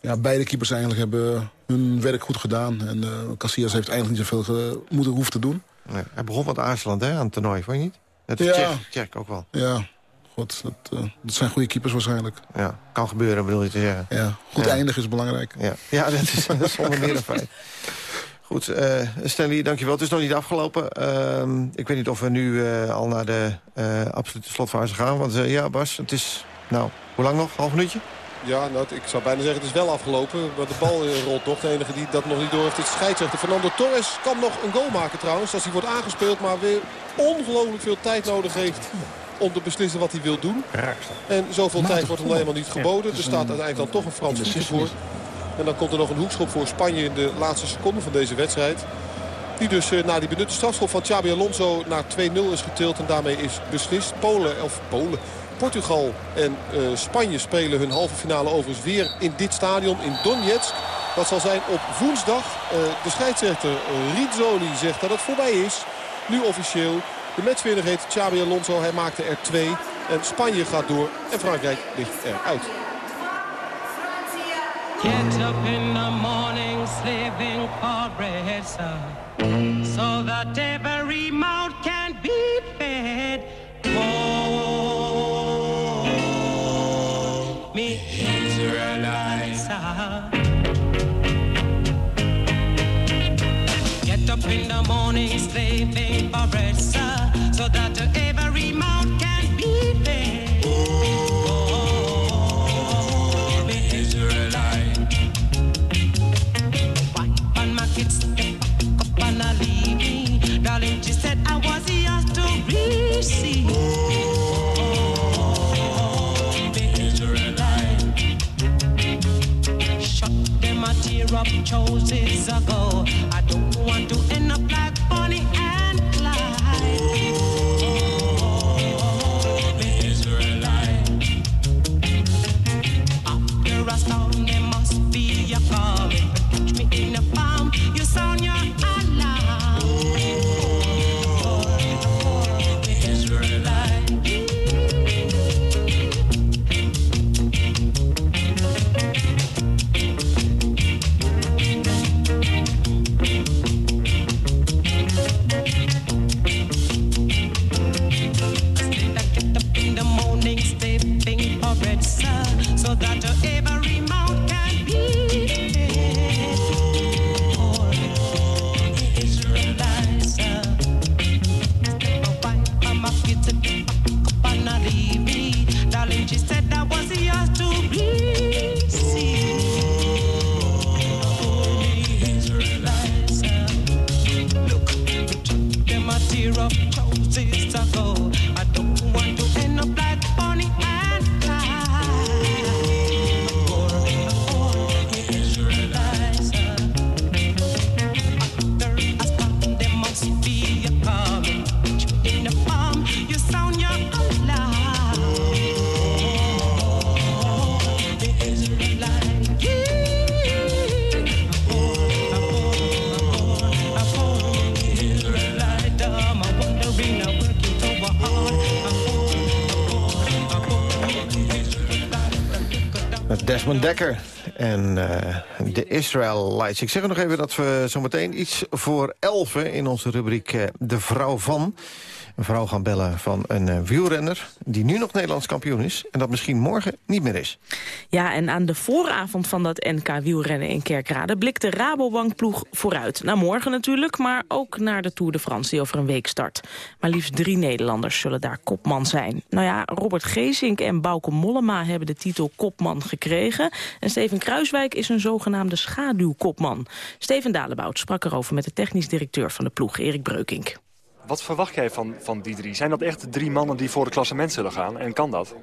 ja, beide keepers eigenlijk hebben hun werk goed gedaan. En uh, Casillas heeft eigenlijk niet zoveel moeten hoeven te doen. Nee, hij begon wat aarzelend hè, aan het toernooi, vond je niet? Net ja. Tsjech, Tsjech ook wel. Ja, goed, dat, eh, dat zijn goede keepers waarschijnlijk. Ja, kan gebeuren bedoel je te zeggen. Ja, goed Ja. eindigen is belangrijk. Ja, ja dat, is, [laughs] dat is zonder meer een feit. Goed, eh Stanley, dankjewel. Het is nog niet afgelopen. Ehm, ik weet niet of we nu eh, al naar de eh, absolute slotfase gaan. Want eh, ja, Bas, het is... Nou, hoe lang nog? Half minuutje? Ja, nou, ik zou bijna zeggen het is wel afgelopen. Maar de bal eh, rolt nog. De enige die dat nog niet door heeft is de scheidsrechter. Fernando Torres kan nog een goal maken trouwens. Als hij wordt aangespeeld. Maar weer ongelooflijk veel tijd nodig heeft om te beslissen wat hij wil doen. En zoveel tijd wordt hem helemaal niet geboden. Er staat uiteindelijk dan toch een Frans voetje voor. En dan komt er nog een hoekschop voor Spanje in de laatste seconde van deze wedstrijd. Die dus eh, na die benutte strafschop van Xabi Alonso naar 2-0 is getild. En daarmee is beslist. Polen, of Polen, Portugal en eh, Spanje spelen hun halve finale overigens weer in dit stadion in Donetsk. Dat zal zijn op woensdag. Eh, de scheidsrechter eh, Rizzoli zegt dat het voorbij is. Nu officieel. De matchwinner heet Xabi Alonso. Hij maakte er twee. En Spanje gaat door. En Frankrijk ligt eruit. Get up in me Israelites. Get up in the morning, chose is a Desmond Dekker en eh, de Israelites. Ik zeg nog even dat we zometeen iets voor elfen... in onze rubriek eh, De Vrouw Van... een vrouw gaan bellen van een eh, wielrenner... die nu nog Nederlands kampioen is... en dat misschien morgen niet meer is. Ja, en aan de vooravond van dat NK wielrennen in Kerkrade... blikt de Rabobank-ploeg vooruit. Naar morgen natuurlijk, maar ook naar de Tour de France... die over een week start. Maar liefst drie Nederlanders zullen daar kopman zijn. Nou ja, Robert Geesink en Bauke Mollema hebben de titel kopman gekregen. En Steven Kruiswijk is een zogenaamde schaduwkopman. Steven Dalebout sprak erover met de technisch directeur van de ploeg, Erik Breukink. Wat verwacht jij van, van die drie? Zijn dat echt drie mannen die voor de klassement zullen gaan? En kan dat?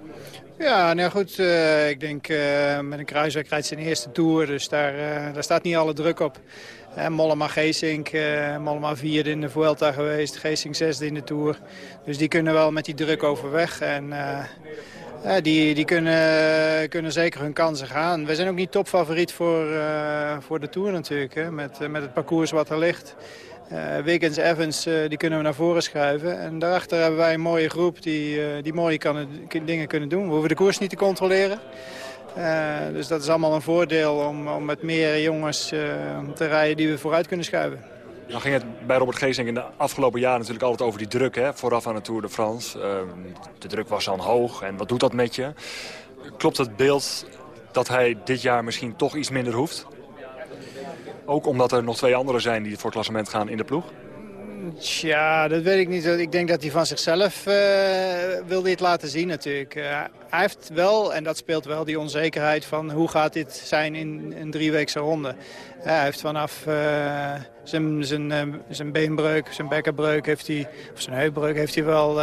Ja, nou goed, eh, ik denk eh, met een kruisweg rijdt zijn eerste Tour, dus daar, eh, daar staat niet alle druk op. Mollema Geesink, Mollema vierde in de Vuelta geweest, Geesink zesde in de Tour. Dus die kunnen wel met die druk overweg en die, die kunnen, kunnen zeker hun kansen gaan. We zijn ook niet topfavoriet voor, voor de Tour natuurlijk, hè, met, met het parcours wat er ligt. Eh Wiggins, Evans, eh, die kunnen we naar voren schuiven. En daarachter hebben wij een mooie groep die, eh, die mooie kan, dingen kunnen doen. We hoeven de koers niet te controleren. Dus dat is allemaal een voordeel om, om met meer jongens te rijden die we vooruit kunnen schuiven. Dan ging het bij Robert Geesink in de afgelopen jaren natuurlijk altijd over die druk. Hè, vooraf aan de Tour de France. Ehm, de druk was dan hoog. En wat doet dat met je? Klopt het beeld dat hij dit jaar misschien toch iets minder hoeft? Ook omdat er nog twee anderen zijn die voor het klassement gaan in de ploeg? Tja, dat weet ik niet. Ik denk dat hij van zichzelf uh, wil dit laten zien natuurlijk. Uh, hij heeft wel, en dat speelt wel, die onzekerheid van hoe gaat dit zijn in een drieweekse ronde. Uh, hij heeft vanaf zijn, zijn, zijn beenbreuk, zijn bekkenbreuk, heeft hij, of zijn heupbreuk, heeft hij wel,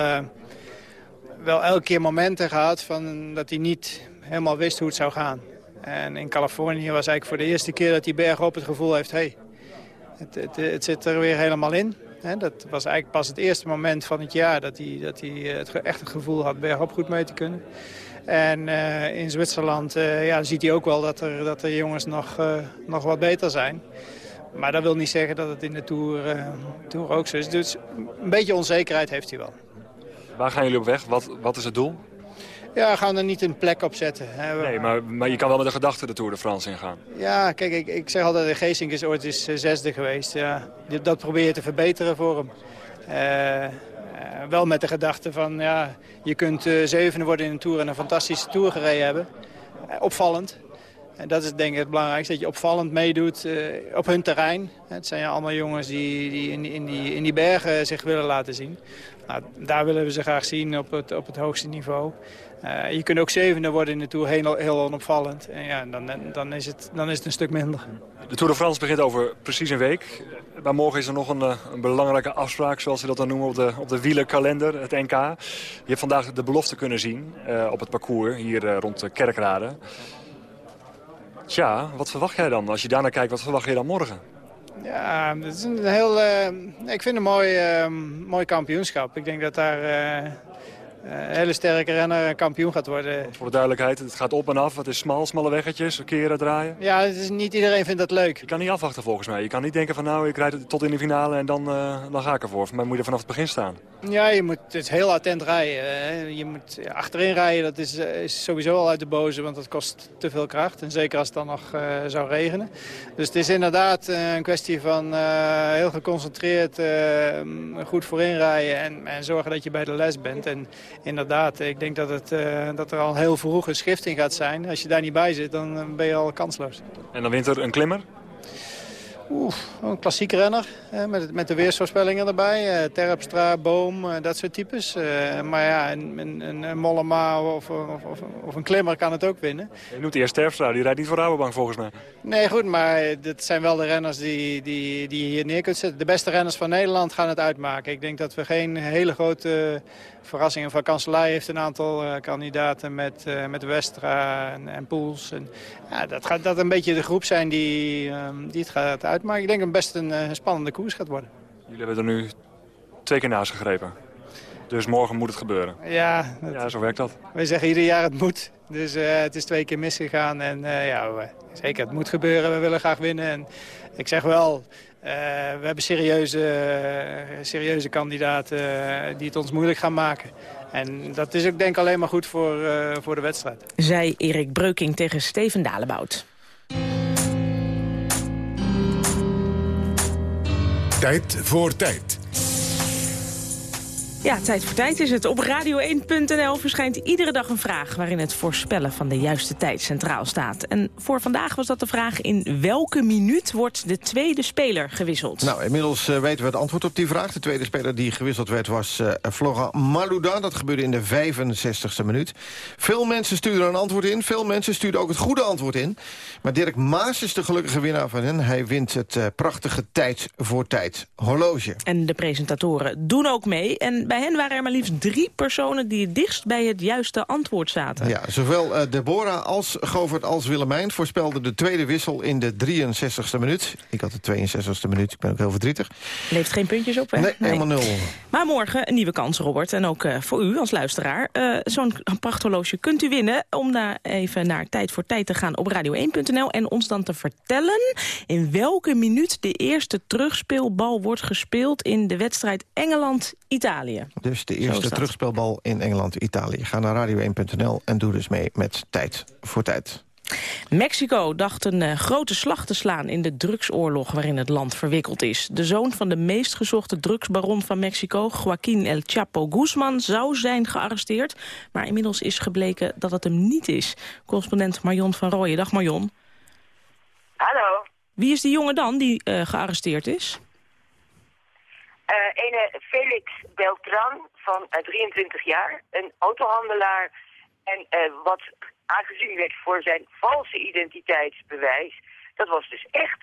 wel elke keer momenten gehad van dat hij niet helemaal wist hoe het zou gaan. En in Californië was eigenlijk voor de eerste keer dat hij bergop het gevoel heeft... Hey, het, het, het zit er weer helemaal in. dat was eigenlijk pas het eerste moment van het jaar dat hij, dat hij het echt het gevoel had bergop goed mee te kunnen. En uh, in Zwitserland uh, ja, ziet hij ook wel dat er, dat de jongens nog, nog wat beter zijn. Maar dat wil niet zeggen dat het in de Tour, tour ook zo is. Dus een beetje onzekerheid heeft hij wel. Waar gaan jullie op weg? Wat, wat is het doel? Ja, gaan we er niet een plek op zetten. Nee, maar, maar je kan wel met de gedachte de Tour de France ingaan. Ja, kijk, ik, ik zeg altijd, de Geesink is ooit eens zesde geweest. Ja. Dat probeer je te verbeteren voor hem. Uh, uh, wel met de gedachte van, ja, je kunt uh, zevende worden in een Tour en een fantastische Tour gereden hebben. opvallend. En dat is denk ik het belangrijkste, dat je opvallend meedoet op hun terrein. Het zijn allemaal jongens die, die, in, in, die in die bergen zich willen laten zien. Nou, daar willen we ze graag zien op het, op het hoogste niveau. Uh, je kunt ook zevende worden in de Tour, heel, heel onopvallend. En ja, dan, dan, is het, dan is het een stuk minder. De Tour de France begint over precies een week. Maar morgen is er nog een, een belangrijke afspraak, zoals ze dat dan noemen, op de, op de wielerkalender, het NK. Je hebt vandaag de belofte kunnen zien uh, op het parcours hier uh, rond de Kerkrade. Tja, wat verwacht jij dan? Als je daarnaar kijkt, wat verwacht je dan morgen? Ja, het is een heel, ik vind een mooi, mooi kampioenschap. Ik denk dat daar hele sterke renner kampioen gaat worden. Voor de duidelijkheid, het gaat op en af. Het is smal, smalle weggetjes, keren, draaien. Ja, het is, niet iedereen vindt dat leuk. Je kan niet afwachten volgens mij. Je kan niet denken van nou, ik rijd tot in de finale en dan, uh, dan ga ik ervoor. Maar moet je er vanaf het begin staan. Ja, je moet het heel attent rijden. Je moet achterin rijden, dat is, is, sowieso al uit de boze, want dat kost te veel kracht. En zeker als het dan nog uh, zou regenen. Dus het is inderdaad uh, een kwestie van heel geconcentreerd goed voorin rijden en, en zorgen dat je bij de les bent. En inderdaad, ik denk dat, het, uh, dat er al heel vroeg een schifting gaat zijn. Als je daar niet bij zit, dan ben je al kansloos. En dan wint er een klimmer? Oeh, een klassieke renner. Eh, met, met de weersvoorspellingen erbij. Eh, Terpstra, Boom, eh, dat soort types. Eh, maar ja, een, een, een Mollema of, of, of, of, een klimmer kan het ook winnen. Je noemt eerst Terpstra, die rijdt niet voor Rabobank volgens mij. Nee, goed, maar dit zijn wel de renners die, die, die je hier neer kunt zetten. De beste renners van Nederland gaan het uitmaken. Ik denk dat we geen hele grote verrassingen van Kanselij heeft een aantal uh, kandidaten met, uh, met Westra en, en Poels. En, ja, dat gaat dat een beetje de groep zijn die, um, die het gaat uitmaken. Ik denk dat het best een uh, spannende koers gaat worden. Jullie hebben er nu twee keer naast gegrepen. Dus morgen moet het gebeuren. Ja, dat, ja zo werkt dat. Wij zeggen ieder jaar het moet. Dus het is twee keer misgegaan. En ja, zeker, het moet gebeuren. We willen graag winnen. En ik zeg wel, we hebben serieuze, serieuze kandidaten uh, die het ons moeilijk gaan maken. En dat is ook denk ik alleen maar goed voor, uh, voor de wedstrijd. Zei Erik Breuking tegen Steven Dalebout. Tijd voor tijd. Ja, tijd voor tijd is het. Op radio1.nl verschijnt iedere dag een vraag... waarin het voorspellen van de juiste tijd centraal staat. En voor vandaag was dat de vraag... in welke minuut wordt de tweede speler gewisseld? Nou, inmiddels uh, weten we het antwoord op die vraag. De tweede speler die gewisseld werd was uh, Flora Malouda. Dat gebeurde in de 65ste minuut. Veel mensen stuurden een antwoord in. Veel mensen stuurden ook het goede antwoord in. Maar Dirk Maas is de gelukkige winnaar van hen. Hij wint het uh, prachtige tijd voor tijd horloge. En de presentatoren doen ook mee. En bij hen waren er maar liefst drie personen die het dichtst bij het juiste antwoord zaten. Ja, zowel uh, Deborah als Govert als Willemijn voorspelden de tweede wissel in de 63ste minuut. Ik had de 62ste minuut, ik ben ook heel verdrietig. Leeft geen puntjes op, hè? Nee, nee. helemaal nul. Maar morgen een nieuwe kans, Robert. En ook uh, voor u als luisteraar. Uh, Zo'n prachthorloge kunt u winnen om daar even naar tijd voor tijd te gaan op radio1.nl. En ons dan te vertellen in welke minuut de eerste terugspeelbal wordt gespeeld in de wedstrijd Engeland-Italië. Dus de eerste terugspelbal in Engeland-Italië. Ga naar radio1.nl en doe dus mee met Tijd voor Tijd. Mexico dacht een eh, grote slag te slaan in de drugsoorlog waarin het land verwikkeld is. De zoon van de meest gezochte drugsbaron van Mexico, Joaquín El Chapo Guzman, zou zijn gearresteerd. Maar inmiddels is gebleken dat het hem niet is. Correspondent Marion van Rooyen. Dag Marion. Hallo. Wie is die jongen dan die eh, gearresteerd is? Eh ene Felix Beltran van eh, 23 jaar, een autohandelaar. En eh, wat aangezien werd voor zijn valse identiteitsbewijs, dat was dus echt.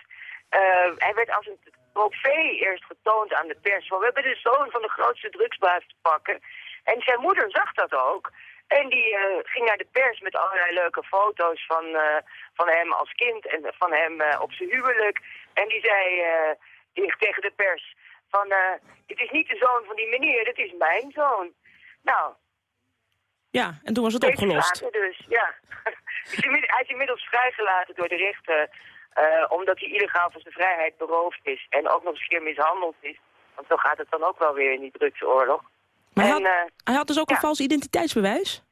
Eh, hij werd als een trofee eerst getoond aan de pers. We hebben de zoon van de grootste drugsbaas te pakken. En zijn moeder zag dat ook. En die eh, ging naar de pers met allerlei leuke foto's van, eh, van hem als kind en van hem eh, op zijn huwelijk. En die zei eh, tegen de pers van, eh, het is niet de zoon van die meneer, het is mijn zoon. Nou, Ja, en toen was het opgelost. later dus, ja. [laughs] Hij is inmiddels vrijgelaten door de rechter, eh, omdat hij illegaal van zijn vrijheid beroofd is. En ook nog eens een keer mishandeld is. Want zo gaat het dan ook wel weer in die drugsoorlog. Maar hij en, had, eh, hij had dus ook een vals identiteitsbewijs?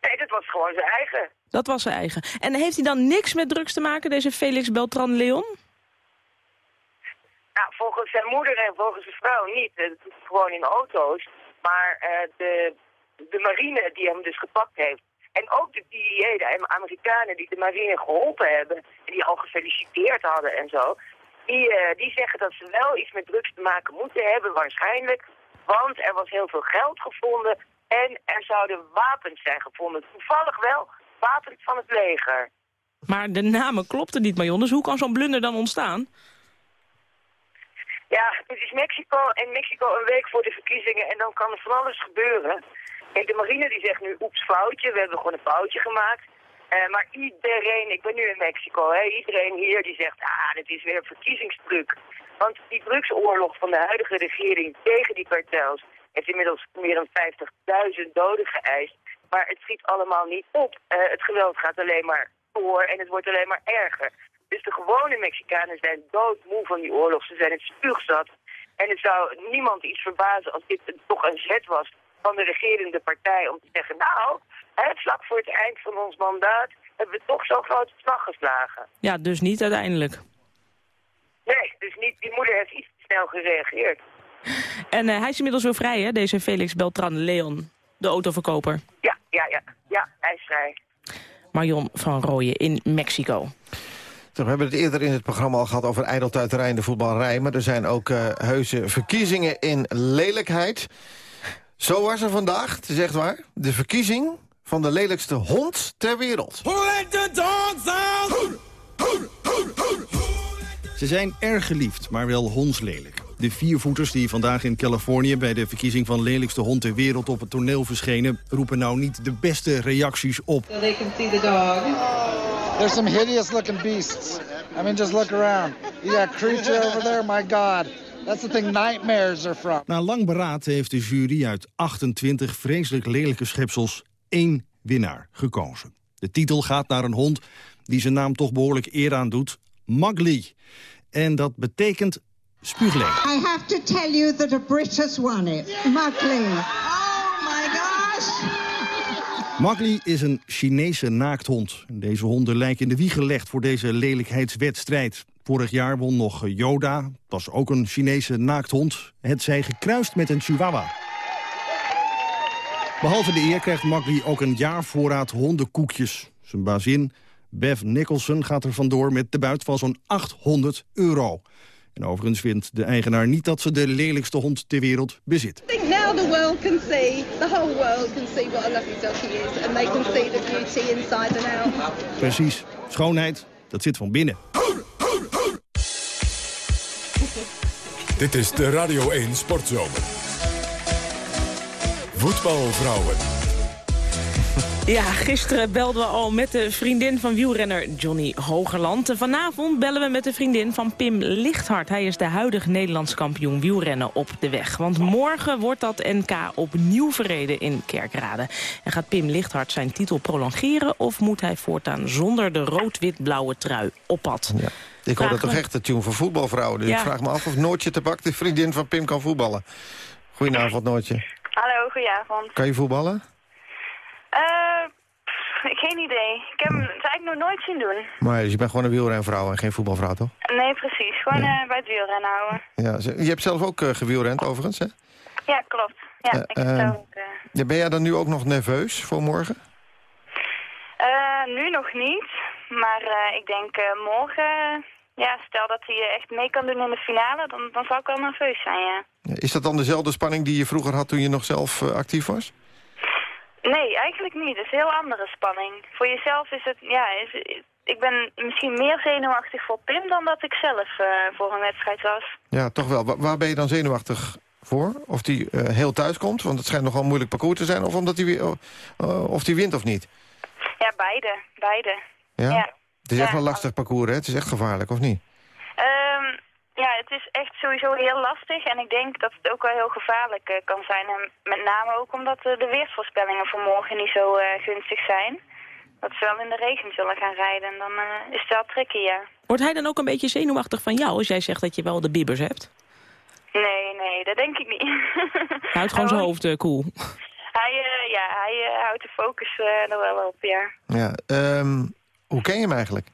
nee, dat was gewoon zijn eigen. Dat was zijn eigen. En heeft hij dan niks met drugs te maken, deze Felix Beltran Leon? Nou, volgens zijn moeder en volgens zijn vrouw niet. Gewoon in auto's. Maar eh, de, de marine die hem dus gepakt heeft. En ook de DEA, de Amerikanen die de marine geholpen hebben. En die al gefeliciteerd hadden en zo. Die, eh, die zeggen dat ze wel iets met drugs te maken moeten hebben, waarschijnlijk. Want er was heel veel geld gevonden. En er zouden wapens zijn gevonden. Toevallig wel wapens van het leger. Maar de namen klopten niet, Marion. Dus hoe kan zo'n blunder dan ontstaan? Ja, het is Mexico en Mexico een week voor de verkiezingen en dan kan er van alles gebeuren. Kijk, de marine die zegt nu, oeps, foutje, we hebben gewoon een foutje gemaakt. Eh, maar iedereen, ik ben nu in Mexico, hè, iedereen hier die zegt, ah, dit is weer een verkiezingstruc. Want die drugsoorlog van de huidige regering tegen die kartels heeft inmiddels meer dan 50.000 doden geëist. Maar het schiet allemaal niet op. Eh, het geweld gaat alleen maar door en het wordt alleen maar erger. Dus de gewone Mexicanen zijn doodmoe van die oorlog. Ze zijn het spuugzat. En het zou niemand iets verbazen als dit toch een zet was van de regerende partij om te zeggen... nou, vlak voor het eind van ons mandaat hebben we toch zo'n grote slag geslagen. Ja, dus niet uiteindelijk. Nee, dus niet, die moeder heeft iets te snel gereageerd. En eh, hij is inmiddels weer vrij, hè, deze Felix Beltran Leon, de autoverkoper. Ja, ja, ja. Ja, hij is vrij. Marion van Rooyen in Mexico. We hebben het eerder in het programma al gehad over ijdeltuiterij in de voetbalrij. Maar er zijn ook eh heuse verkiezingen in lelijkheid. Zo was er vandaag, het is echt waar, de verkiezing van de lelijkste hond ter wereld. Ze zijn erg geliefd, maar wel hondslelijk. De viervoeters die vandaag in Californië bij de verkiezing van lelijkste hond ter wereld op het toneel verschenen, roepen nou niet de beste reacties op. So they can see the dog. There's some hideous looking beasts. I mean, just look around. You got creature over there, my God. That's the thing nightmares are from. Na lang beraad heeft de jury uit 28 vreselijk lelijke schepsels één winnaar gekozen. De titel gaat naar een hond die zijn naam toch behoorlijk eer aan doet, Mugly. En dat betekent spuugleen. I have to tell you that the British won it. Mugly. Oh my gosh! Mugly is een Chinese naakthond. Deze honden lijken in de wieg gelegd voor deze lelijkheidswedstrijd. Vorig jaar won nog Yoda, was ook een Chinese naakthond. Het zij gekruist met een chihuahua. Behalve de eer krijgt Mugly ook een jaarvoorraad hondenkoekjes. Zijn bazin, Bev Nicholson, gaat er vandoor met de buit van zo'n 800 euro. En overigens vindt de eigenaar niet dat ze de lelijkste hond ter wereld bezit. Now the world can see, the whole world can see what a lovely dog he is. And they can see the beauty inside and out. Precies. Schoonheid, dat zit van binnen. [laughs] Dit is de Radio 1 Sportzomer. Voetbalvrouwen. Ja, gisteren belden we al met de vriendin van wielrenner Johnny Hogerland. Vanavond bellen we met de vriendin van Pim Lichthart. Hij is de huidige Nederlands kampioen wielrennen op de weg. Want morgen wordt dat NK opnieuw verreden in Kerkrade. En gaat Pim Lichthart zijn titel prolongeren... of moet hij voortaan zonder de rood-wit-blauwe trui op pad? Ik hoor dat toch echt de tune voor voetbalvrouwen. Dus Ja. ik vraag me af of Noortje Tabak, de vriendin van Pim, kan voetballen. Goedenavond, Noortje. Hallo, goedenavond. Kan je voetballen? Eh, pff, [laughs] Geen idee. Ik heb hem eigenlijk nog nooit zien doen. Maar dus je bent gewoon een wielrenvrouw en geen voetbalvrouw, toch? Nee, precies. Gewoon eh, bij het wielrennen houden. Ja, je hebt zelf ook eh, gewielrend overigens, hè? Ja, klopt. Ja, ik ook... Ja, ben jij dan nu ook nog nerveus voor morgen? nu nog niet. Maar ik denk morgen... Ja, stel dat hij echt mee kan doen in de finale, dan, dan zal ik wel nerveus zijn, ja. Is dat dan dezelfde spanning die je vroeger had toen je nog zelf actief was? Nee, eigenlijk niet. Het is een heel andere spanning. Voor jezelf is het, ja, is, ik ben misschien meer zenuwachtig voor Pim dan dat ik zelf eh, voor een wedstrijd was. Ja, toch wel. Wa- waar ben je dan zenuwachtig voor? Of die eh, heel thuis komt, want het schijnt nogal een moeilijk parcours te zijn... of omdat hij weer, oh, of die wint of niet? Ja, beide. Beide. Ja? Ja. Het is echt Ja. een lastig parcours, hè? Het is echt gevaarlijk, of niet? Ja, het is echt sowieso heel lastig en ik denk dat het ook wel heel gevaarlijk eh, kan zijn. En met name ook omdat eh, de weersvoorspellingen voor morgen niet zo eh, gunstig zijn. Dat ze wel in de regen zullen gaan rijden en dan eh, is het wel tricky, ja. Wordt hij dan ook een beetje zenuwachtig van jou als jij zegt dat je wel de bibbers hebt? Nee, nee, dat denk ik niet. Hij houdt gewoon [laughs] zijn hoofd eh, koel. Hij, eh, ja, hij houdt de focus er wel op, ja. Ja, ehm, hoe ken je hem eigenlijk?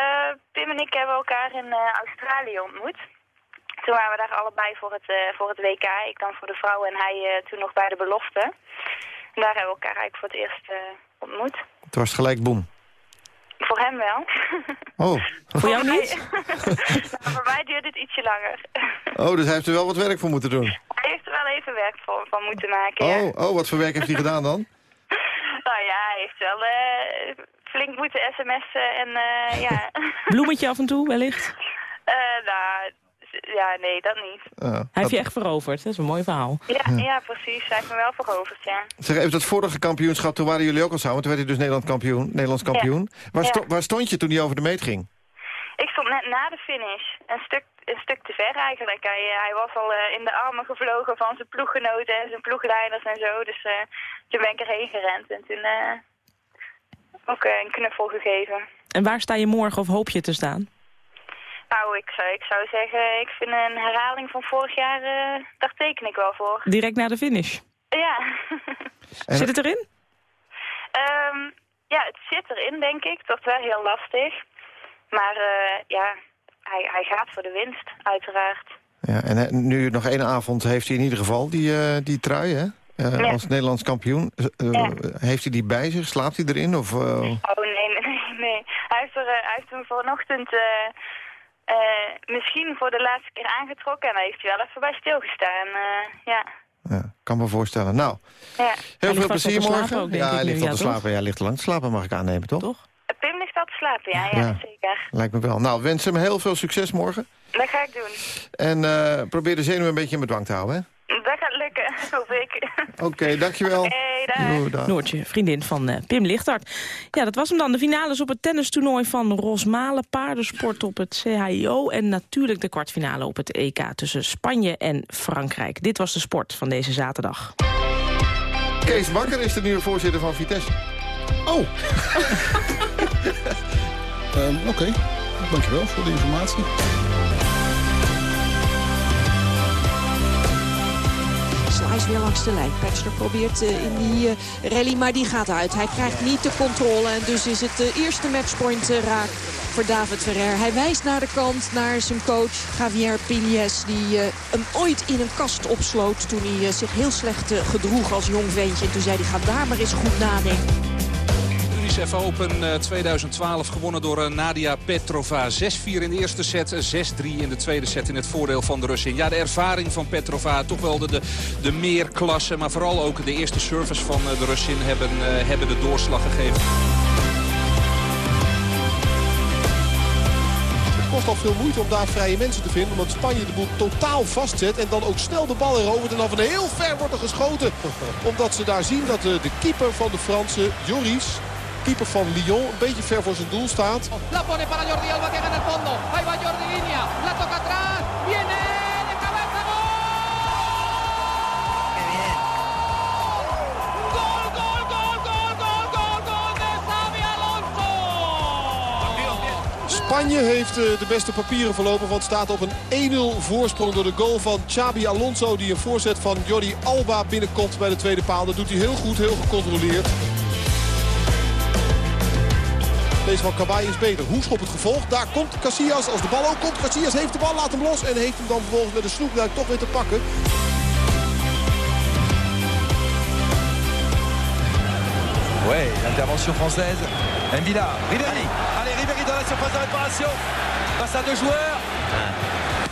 Eh, Pim en ik hebben elkaar in eh, Australië ontmoet. Toen waren we daar allebei voor het, eh, voor het WK. Ik dan voor de vrouwen en hij toen nog bij de belofte. En daar hebben we elkaar eigenlijk voor het eerst ontmoet. Het was gelijk boem. Voor hem wel. Oh. [laughs] Voor jou niet? [laughs] nou, voor mij duurt het ietsje langer. oh, dus hij heeft er wel wat werk voor moeten doen. hij heeft er wel even werk voor, van moeten maken, ja. Oh, oh, wat voor werk heeft hij gedaan dan? [laughs] Nou ja, hij heeft wel eh, flink moeten sms'en en eh, ja... [laughs] Bloemetje af en toe, wellicht. Eh, nou, ja, nee, dat niet. Uh, Hij heeft je echt veroverd. Dat is een mooi verhaal. Ja, ja, precies. Hij heeft me wel veroverd, ja. Zeg even, dat vorige kampioenschap, toen waren jullie ook al samen. Toen werd hij dus Nederland kampioen, Nederlands kampioen. Waar, Ja. sto- waar stond je toen hij over de meet ging? Ik stond net na de finish. Een stuk, een stuk te ver eigenlijk. Hij, eh, hij was al eh, in de armen gevlogen van zijn ploeggenoten en zijn ploegleiders en zo. Dus eh, toen ben ik erheen gerend en toen eh, ook eh, een knuffel gegeven. En waar sta je morgen of hoop je te staan? Nou, ik zou, ik zou zeggen, ik vind een herhaling van vorig jaar, eh, daar teken ik wel voor. Direct na de finish. Ja. [laughs] Zit het erin? Ehm, ja, het zit erin, denk ik. Dat is wel heel lastig. Maar eh, ja, hij, hij gaat voor de winst, uiteraard. Ja, en nu nog één avond heeft hij in ieder geval die, eh, die trui, hè? Eh, Ja. Als Nederlands kampioen. Eh, Ja. Heeft hij die bij zich? Slaapt hij erin? Of, eh, Oh nee, [laughs] nee, nee. Hij, heeft er, eh, hij heeft hem vanochtend eh, eh, misschien voor de laatste keer aangetrokken. En daar heeft hij wel even bij stilgestaan. eh, ja. ja, kan me voorstellen. Nou, ja. heel veel plezier morgen. ook, ja, hij ligt al te slapen. Ja, hij ligt lang te slapen, mag ik aannemen, toch? Toch? Pim ligt al te slapen, ja, ja, Ja. zeker. Lijkt me wel. Nou, wens hem heel veel succes morgen. Dat ga ik doen. En eh, probeer de zenuwen een beetje in bedwang te houden, hè? Dat gaat lukken, [laughs] hoop ik. Oké, dankjewel. Hey, dag. Noortje, vriendin van eh, Pim Lichtart. Ja, dat was hem dan. De finales op het tennistoernooi van Rosmalen, paardensport op het CHIO... en natuurlijk de kwartfinale op het EK tussen Spanje en Frankrijk. Dit was de sport van deze zaterdag. Kees Bakker is de nieuwe voorzitter van Vitesse. Oh. [laughs] Ehm, Oké, dankjewel voor de informatie. Slice weer langs de lijn. Patchner probeert eh, in die eh, rally, maar die gaat uit. Hij krijgt niet de controle en dus is het de eerste matchpoint eh, raak voor David Ferrer. Hij wijst naar de kant, naar zijn coach Javier Pinies... die eh, hem ooit in een kast opsloot toen hij eh, zich heel slecht eh, gedroeg als jong ventje. En toen zei hij, ga daar maar eens goed nadenken. UNICEF Open eh, 2012 gewonnen door eh, Nadia Petrova. 6-4 in de eerste set, eh, 6-3 in de tweede set in het voordeel van de Russin. Ja, de ervaring van Petrova, toch wel de, de, de meerklasse. Maar vooral ook de eerste service van eh, de Russin hebben, eh, hebben de doorslag gegeven. Het kost al veel moeite om daar vrije mensen te vinden. Omdat Spanje de boel totaal vastzet. En dan ook snel de bal erovert. En dan van heel ver wordt er geschoten. [laughs] Omdat ze daar zien dat de, de keeper van de Fransen, Joris... keeper van Lyon, een beetje ver voor zijn doel staat. La pone para Jordi Alba que gana el fondo. Ahí va Jordi Línea. La toca atrás. Viene de cabeza. ¡Gol! ¡Gol, gol, gol, gol, gol, gol de Xavi Alonso! Spanje heeft eh, de beste papieren verlopen. Want staat op een 1-0 voorsprong door de goal van Xabi Alonso. Die een voorzet van Jordi Alba binnenkomt bij de tweede paal. Dat doet hij heel goed, heel gecontroleerd. Deze van Kabay is beter. Hoeschop het gevolg. Daar komt Casillas. Als de bal ook komt. Casillas heeft de bal. Laat hem los. En heeft hem dan vervolgens met een snoepduik toch weer te pakken. Ouais, l'intervention française. Mbila, Ribéry. Allez, Ribéry dans la surface de réparation. Face à deux joueurs.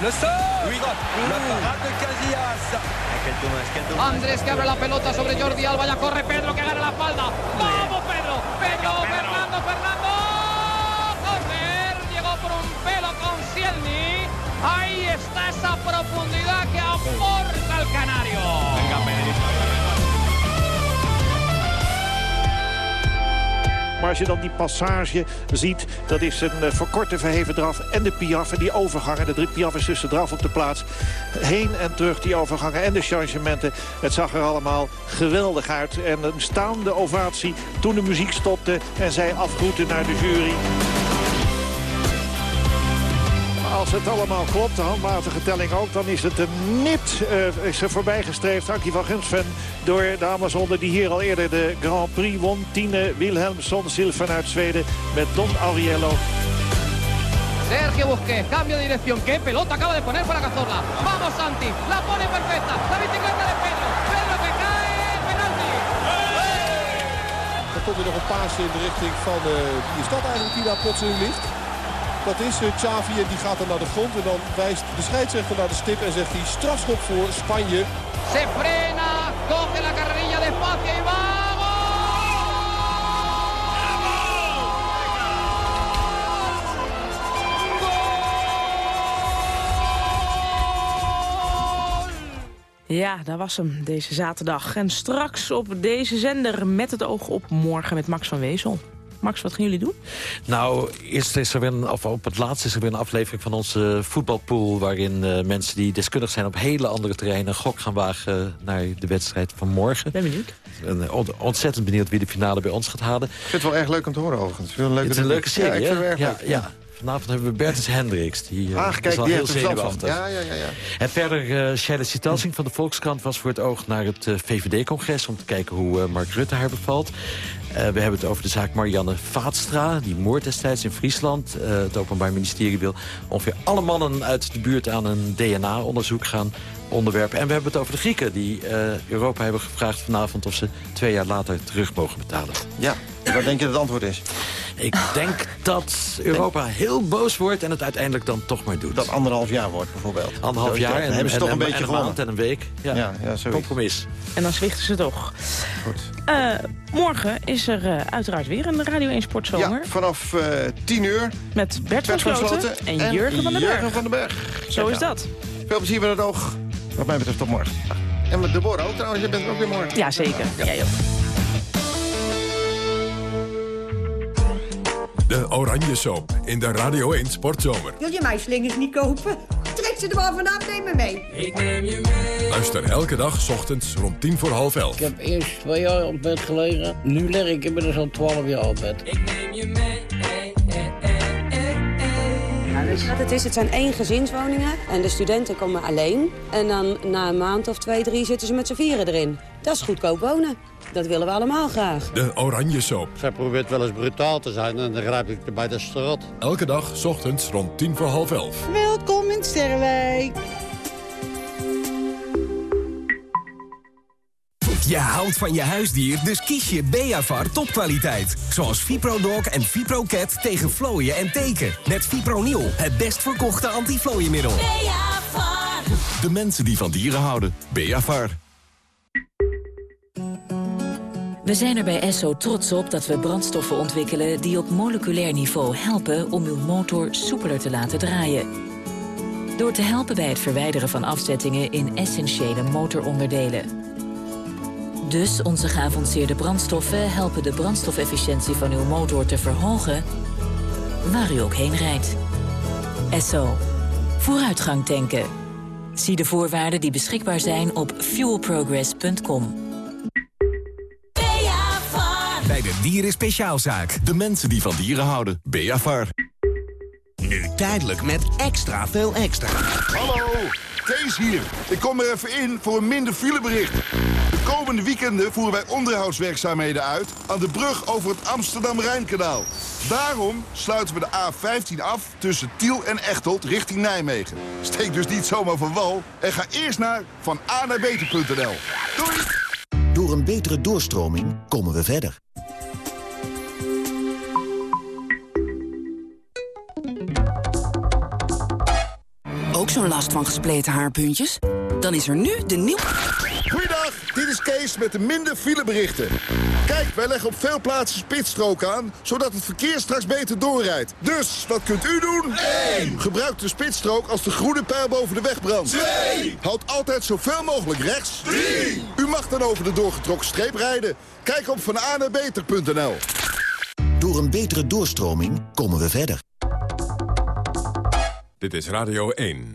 Le sort oui. La parade de Casillas. Quel dommage, quel dommage. Andrés que abre la pelota sobre Jordi Alba, ya corre Pedro que gana la espalda. ¡Vamos esa profundidad que aporta el canario. Venga, Maar als je dan die passage ziet, dat is een uh, verkorte verheven draf. En de Piaf en die overgangen. De drie Piaf is tussen draf op de plaats. Heen en terug die overgangen en de changementen. Het zag er allemaal geweldig uit. En een staande ovatie toen de muziek stopte en zij afgroeten naar de jury als het allemaal klopt, de handmatige telling ook... dan is het een nipt uh, is er voorbijgestreefd. Ankie van Gunsven door de Amazone die hier al eerder de Grand Prix won. Tine Wilhelmsson, zilver uit Zweden met Don Ariello. Sergio Busquets, cambio de dirección. Qué pelota acaba de poner para Cazorla. Vamos Santi, la pone perfecta. La bicicleta de Pedro. Pedro que cae, penalti. Dan komt er nog een paasje in de richting van uh, die stad eigenlijk die daar plotseling ligt. Dat is uh, Xavi en die gaat dan naar de grond. En dan wijst de scheidsrechter naar de stip en zegt hij strafschop voor Spanje. Se frena, coge la carrerilla despacio y vamos! Ja, daar was hem deze zaterdag. En straks op deze zender met het oog op morgen met Max van Wezel. Max, wat gaan jullie doen? Nou, eerst is er weer een, of op het laatst is er weer een aflevering van onze voetbalpool... waarin uh, mensen die deskundig zijn op hele andere terreinen... gok gaan wagen naar de wedstrijd van morgen. Ben benieuwd. En, ontzettend benieuwd wie de finale bij ons gaat halen. Ik vind het wel erg leuk om te horen overigens. Een leuke het is een leuke serie, ja, hè? Ja, ja. Vanavond hebben we Bertus Hendricks. Die uh, ah, kijk, is al die heel heeft zenuwachtig. Ja, ja, ja, ja. En verder, uh, Shaila Sitalsing van de Volkskrant was voor het oog naar het uh, VVD-congres... om te kijken hoe uh, Mark Rutte haar bevalt. Uh, we hebben het over de zaak Marianne Vaatstra, die moord destijds in Friesland. Uh, het Openbaar Ministerie wil ongeveer alle mannen uit de buurt aan een DNA-onderzoek gaan onderwerpen. En we hebben het over de Grieken, die uh, Europa hebben gevraagd vanavond... of ze twee jaar later terug mogen betalen. Ja, wat denk je dat het antwoord is? Ik denk dat Europa heel boos wordt en het uiteindelijk dan toch maar doet. Dat anderhalf jaar wordt bijvoorbeeld. Anderhalf jaar en, hebben ze en, toch en, een beetje en een maand en een week. Ja, ja, ja compromis. En dan zwichten ze toch. Goed. Uh, morgen is er uh, uiteraard weer een Radio 1 Sportzomer. Ja, vanaf uh, 10 uur. Met Bert, Bert van Sloten en, en Jurgen van den Berg. Jurgen van den Berg. Zo is dat. Veel plezier met het oog. Wat mij betreft tot morgen. En met Deborah ook trouwens, je bent er ook weer morgen. Ja, zeker. Ja. Jij ook. De Oranje Soap in de Radio 1 Sportzomer. Wil je mijn slingers niet kopen? Trek ze er maar vanaf, neem me mee. Ik neem je mee. Luister elke dag, s ochtends, rond tien voor half elf. Ik heb eerst twee jaar op bed gelegen. Nu lig ik inmiddels al twaalf jaar op bed. Ik neem je mee. Ja, weet wat het is? Het zijn één gezinswoningen en de studenten komen alleen. En dan na een maand of twee, drie zitten ze met z'n vieren erin. Dat is goedkoop wonen. Dat willen we allemaal graag. De Oranje Soap. Zij probeert wel eens brutaal te zijn en dan grijp ik er bij de strot. Elke dag, s ochtends, rond tien voor half elf. Welkom in Sterrenwijk. Je houdt van je huisdier, dus kies je Beavar topkwaliteit. Zoals ViproDog en ViproCat tegen vlooien en teken. Met Fipronil, het best verkochte antiflooienmiddel. Beavar. De mensen die van dieren houden. Beavar. We zijn er bij Esso trots op dat we brandstoffen ontwikkelen... die op moleculair niveau helpen om uw motor soepeler te laten draaien. Door te helpen bij het verwijderen van afzettingen in essentiële motoronderdelen. Dus onze geavanceerde brandstoffen helpen de brandstofefficiëntie van uw motor te verhogen... waar u ook heen rijdt. Esso. Vooruitgang tanken. Zie de voorwaarden die beschikbaar zijn op fuelprogress.com. Bij de Dieren Speciaalzaak. De mensen die van dieren houden. Beavar. Nu tijdelijk met extra veel extra. Hallo, Kees hier. Ik kom er even in voor een minder filebericht. De Komende weekenden voeren wij onderhoudswerkzaamheden uit... aan de brug over het Amsterdam-Rijnkanaal. Daarom sluiten we de A15 af tussen Tiel en Echteld richting Nijmegen. Steek dus niet zomaar van wal en ga eerst naar van naar beter.nl. Doei! Door een betere doorstroming komen we verder. Ook zo'n last van gespleten haarpuntjes? Dan is er nu de nieuw... Met de minder fileberichten. Kijk, wij leggen op veel plaatsen spitsstrook aan, zodat het verkeer straks beter doorrijdt. Dus, wat kunt u doen? 1. Gebruik de spitsstrook als de groene pijl boven de weg brandt. 2. Houd altijd zoveel mogelijk rechts. 3. U mag dan over de doorgetrokken streep rijden. Kijk op vananabeter.nl. Door een betere doorstroming komen we verder. Dit is Radio 1.